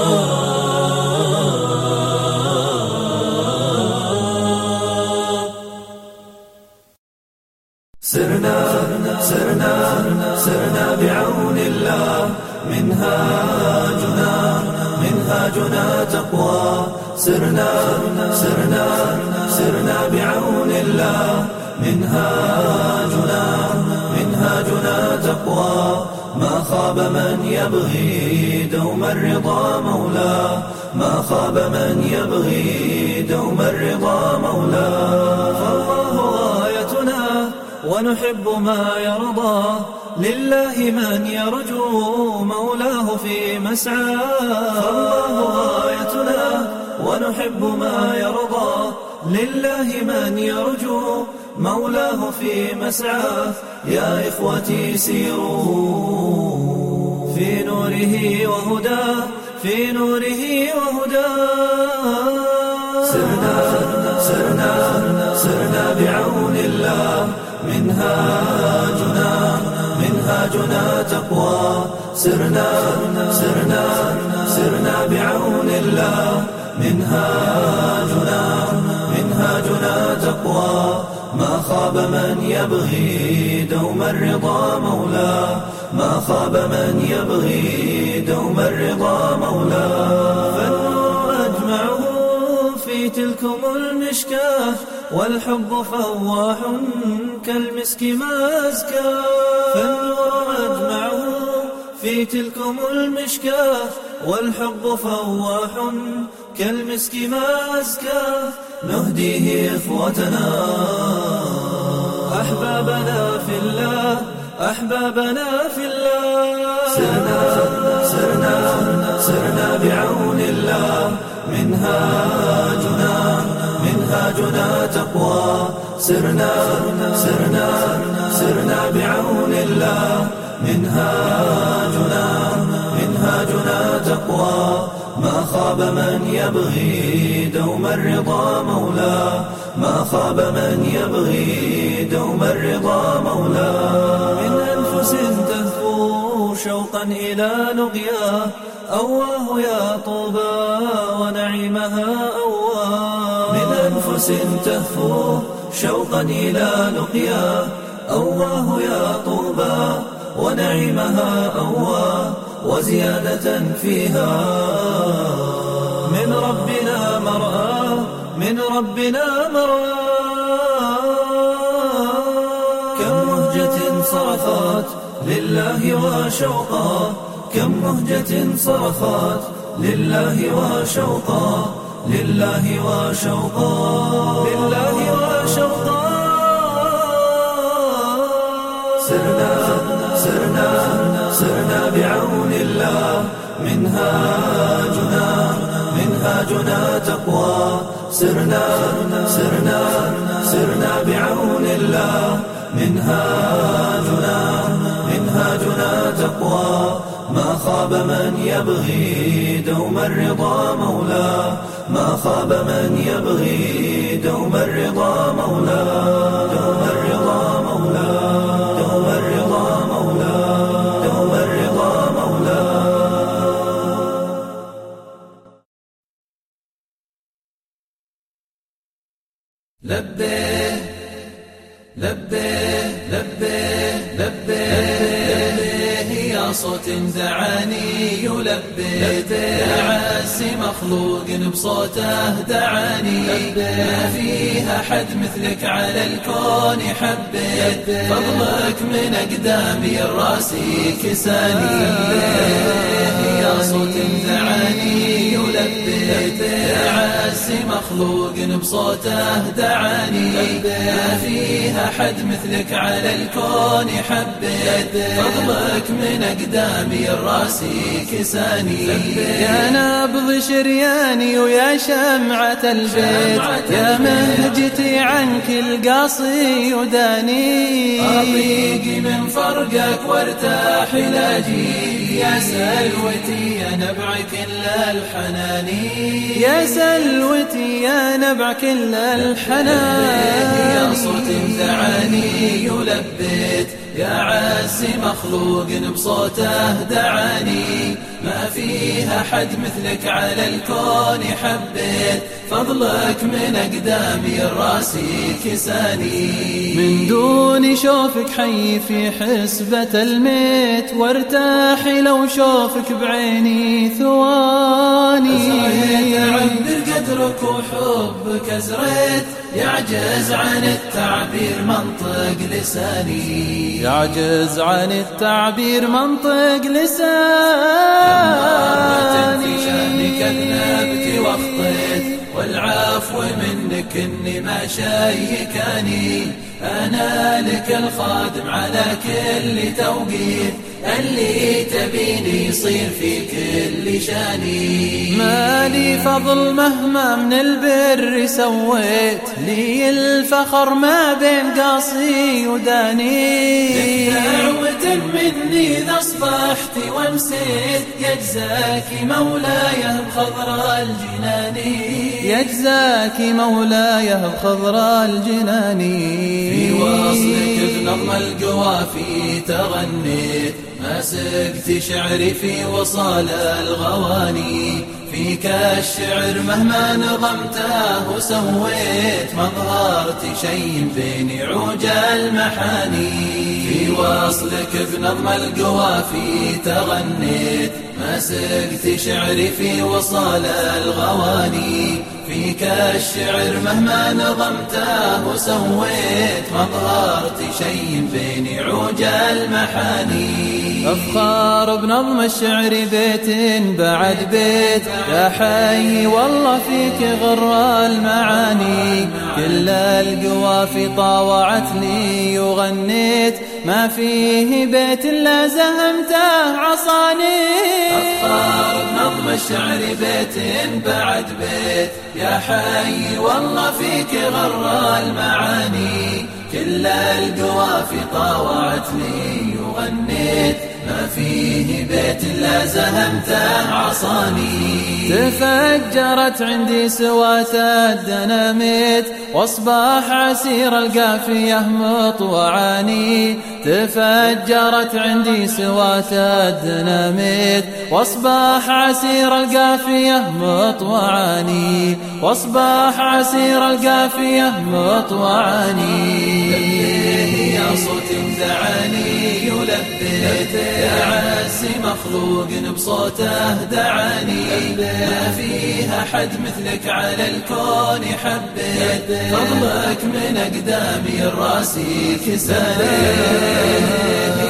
B: خاب من يبغي دوم الرضا مولاه. فالله غايتنا ونحب ما يرضى. لله من يرجو مولاه في مسعاه. فالله غايتنا ونحب ما يرضى. لله من يرجو مولاه في مسعاه. يا إخوتي سيروا في نوره وهداه. في نوره وهداه سرنا سرنا سرنا بعون الله. منهاجنا منهاجنا تقوى. سرنا سرنا سرنا بعون الله. منهاجنا منهاجنا تقوى. خاب من يبغي دوم الرضا مولاه ما خاب من يبغي دوم الرضا مولاه فالنور أجمعه في تلكم المشكاه والحب فواح كالمسك ما أزكى فالنور أجمعه في تلكم المشكاه والحب فواح كالمسك ما أزكى نهديه إخوتنا. أحبابنا في الله أحبابنا في الله. سرنا سرنا سرنا بعون الله. منهاجنا منهاجنا تقوى. سرنا سرنا سرنا بعون الله. منهاجنا منهاجنا تقوى. ما خاب من يبغي دوم الرضا مولاه ما خاب من يبغي دوم الرضا مولاه من أنفس تهفو شوقا إلى لقياه أواه يا طوبى ونعيمها أواه من أنفس تهفو شوقا إلى لقياه أواه يا طوبى ونعيمها أواه وزيادة فيها. من ربنا مرآة من ربنا مرآة كم مهجة صرفات لله وشوقا. كم مهجة صرفات لله وشوقا. لله وشوقا. لله وشوقا. سرنا سرنا سرنا بعون الله. منهاجنا منهاجنا تقوى. سرنا سرنا سرنا بعون الله. منهاجنا منهاجنا تقوى. ما خاب من يبغي دوم الرضا مولاه ما خاب من يبغي دوم الرضا مولاه لبيه لبيه لبيه يا صوت دعاني يلبيه يا عز مخلوق بصوته دعاني. ما فيها حد مثلك على الكون حبيت فضلك من أقدامي الراسي كساني. يا صوت دعاني يلبيت عز مخلوق بصوته دعاني. ما فيها حد مثلك على الكون حبيت. فضلك من أقدامي الراسي كساني.
A: يا نبض شرياني ويا شمعة البيت. يا مهجتي عنك القاصي يداني
B: أطيقي من فرقك وارتاح لاجي يا سلوتي يا نبع كل الحناني.
A: يا سلوتي يا نبع كل الحنان.
B: يا صوت دعاني يلبيت
E: يا عز مخلوق بصوته دعاني. ما فيها حد مثلك على الكون حبيت فضلك من أقدامي الراسي كساني.
A: من دون شوفك حي في حسبة الميت. وارتاح لو شوفك بعيني ثواني.
E: عبر قدرك وحبك أزريت. يعجز عن التعبير منطق لساني.
A: يعجز عن التعبير منطق لساني.
E: في شأنك أذنبت واخطيت والعفو منك إني ما شيكاني. أنا لك الخادم على كل توقيت. اللي تبيني يصير في كل شاني.
A: مالي فضل مهما من البر سويت لي الفخر ما بين قاصي وداني.
E: دعوة مني إذا أصبحت وامسيت يجزاك مولاي بخضراء الجنان
A: يجزاك مولاي بخضراء الجنان
E: في وصلك بنظم القوافي تغنيت ما شعري في وصال الغواني فيك الشعر مهما نظمته وسويت ما ظهرت شيء بين عوج المحاني. في وصلك بنظم القوافي تغنيت ما شعري في وصال الغواني فيك الشعر مهما نظمته وسويت ما ظهرت شيء بين عوج المحاني.
A: أفخار بنظم الشعر بيت بعد بيت يا حي والله فيك غر المعاني. كل القوافي طاوعتني وغنيت ما فيه بيت إلا زهمته عصاني.
E: أفخار بنظم الشعر بيت بعد بيت. يا حي والله فيك غر المعاني. كل القوافي طاوعتني وغنيت ما فيه بيت لا زهمته عصاني.
A: تفجرت عندي سوات الدناميت وأصبح عسير القافية مطوعاني تفجرت عندي سوات الدناميت وأصبح عسير القافية مطوعاني وأصبح عسير القافية مطوعاني
E: يا صوت دعاني يلبيت يا عز مخلوق بصوته دعاني ما فيها حد مثلك على الكون حبيت فضلك من أقدامي الراسي كساني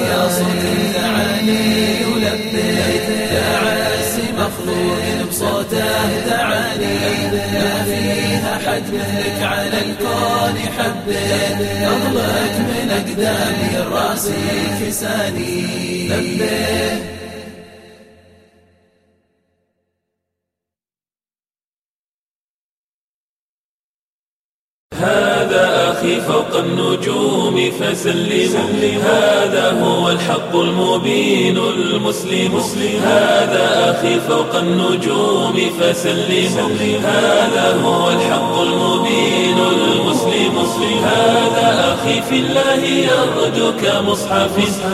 E: يا صوت دعاني يلبيت يا عز مخلوق بصوته دعاني حد مثلك على الكون حبيت فضلك من أقدامي الراسي كساني لبيت
M: هذا أخي فوق النجوم فسلم هذا هو الحق المبين المسلم. هذا أخي فوق النجوم فسلم هذا هو الحق المبين المسلم. هذا أخي في الله يرجو كمصحف.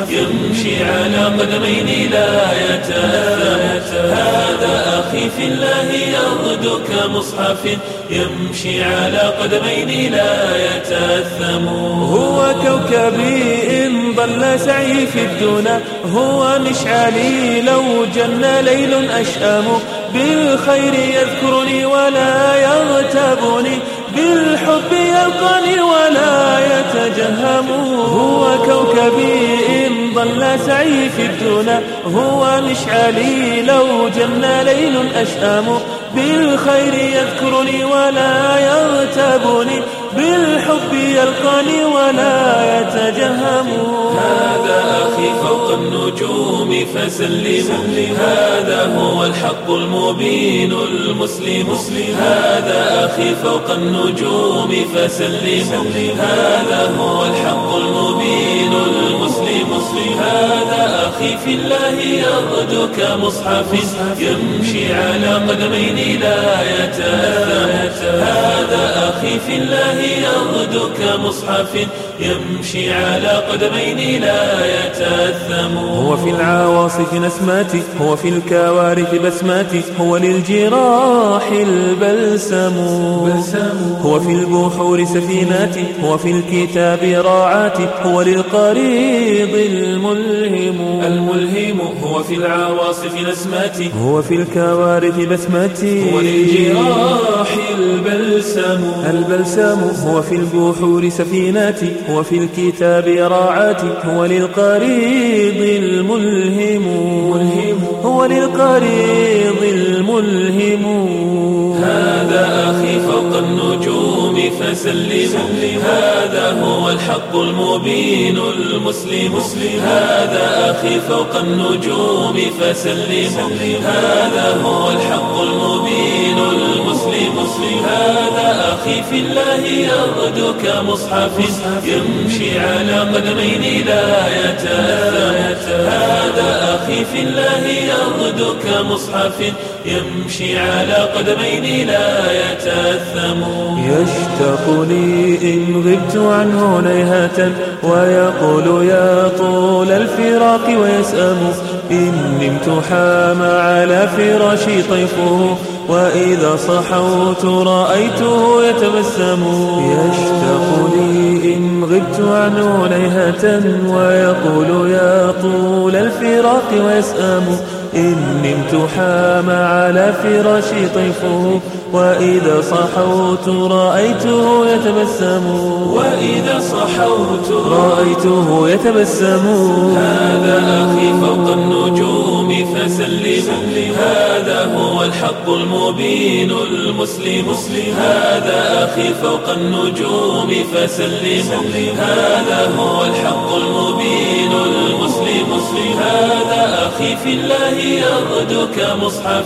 M: يمشي على قدمين لا يتأثم هذا أخي في الله يرجو كمصحف. يمشي على قدمين لا يتأثم
Q: هو كوكبي إن ضل سعي في الدنا هو مشعلي لو جن ليل أشأم. بالخير يذكرني ولا يغتابني بالحب يلقاني ولا يتجهم. هو كوكبي إن ضل سعي في الدنا هو مشعلي لو جن ليل أشأم. بالخير يذكرني ولا يغتابني. بالحب يلقاني ولا يتجهم.
M: هذا أخي فوق النجوم فسلم. هذا هو الحق المبين المسلم. هذا أخي فوق النجوم فسلم. هذا هو الحق المبين المسلم هذا أخي في الله يرجو كمصحف يمشي على قدمين لا يتأثم هذا أخي في الله يغدو كمصحف يمشي على قدمين لا يتأثم
Q: هو في العواصف نسماتي هو في الكوارث بسماتي هو للجراح البلسم. هو في البحور سفيناتي هو في الكتاب راعاتي هو للقريض الملهم.
M: الملهم هو في العواصف نسماتي
Q: هو في الكوارث بسمتي
M: هو للجراح البلسم.
Q: البلسم هو في البحور سفيناتي. هو في الكتاب راعاتي. هو للقريض الملهم. هو للقريض الملهم.
M: هذا أخي فوق النجوم. فسلم هذا هو الحق المبين المسلم. هذا أخي فوق النجوم فسلم هذا هو الحق المبين المسلم هذا أخي في الله يغدو كمصحف يمشي على قدمين لا يتأثم هذا أخي في الله يغدو كمصحف يمشي على قدمين لا يتأثم.
Q: يشتاق لي إن غبت عنه نيهة ويقول يا طول الفراق ويسأم. إن نمت حام على فراشي طيفه وإذا صحوت رأيته يتبسم. يشتاق لي إن غبت عنه نيهة ويقول يا طول الفراق ويسأم. إن نمت حام على فراشي طيفه وإذا صحوت رأيته يتبسم.
M: وإذا صحوت
Q: رأيته يتبسم.
M: هذا أخي فوق النجوم فسلم. هذا هو الحق المبين المسلم. هذا أخي فوق النجوم فسلم. هذا هو الحق المبين هذا أخي في الله يغدو كمصحف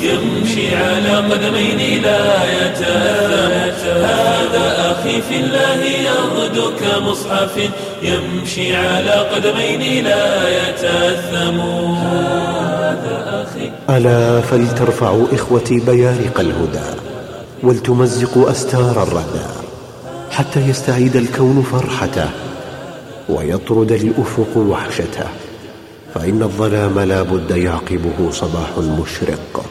M: يمشي على قدمين لا يتأثم هذا أخي في الله يغدو كمصحف يمشي على قدمين لا يتأثم هذا أخي
R: ألا فلترفعوا إخوتي بيارق الهدى ولتمزقوا أستار الردى حتى يستعيد الكون فرحته ويطرد الأفق وحشته. فإن الظلام لا بد يعقبه صباح مشرق